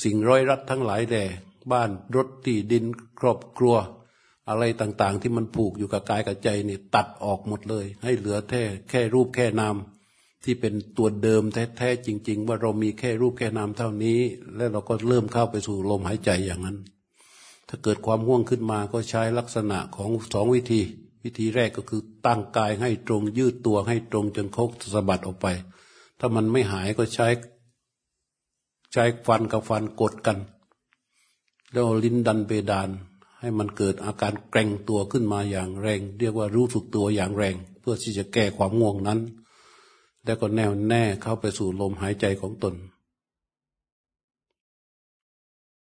สิ่งร้อยรัดทั้งหลายแหล่บ้านรถที่ดินครอบครัว อะไรต่างๆ ที่มันผูกอยู่กับกายกับใจนี่ตัดออกหมดเลย ให้เหลือแค่แค่รูปแค่นามที่เป็นตัวเดิมแท้ๆจริง ๆ ว่าเรามีแค่รูปแค่นามเท่านี้ แล้วเราก็เริ่มเข้าไปสู่ลมหายใจอย่างนั้น ถ้าเกิดความห่วงขึ้นมาก็ใช้ลักษณะของสองวิธี วิธีแรกก็คือตั้งกายให้ตรงยืดตัวให้ตรงจนโคกสะบัดออกไป ถ้ามันไม่หายก็ใช้ ใช้ฟันกับฟันกดกัน แล้วลิ้นดันเบดาน ให้มันเกิดอาการแกร่งตัวขึ้นมาอย่างแรง เรียกว่ารู้สึกตัวอย่างแรง เพื่อที่จะแก้ความง่วงนั้น แล้วก็แน่วแน่เข้าไปสู่ลมหายใจของตน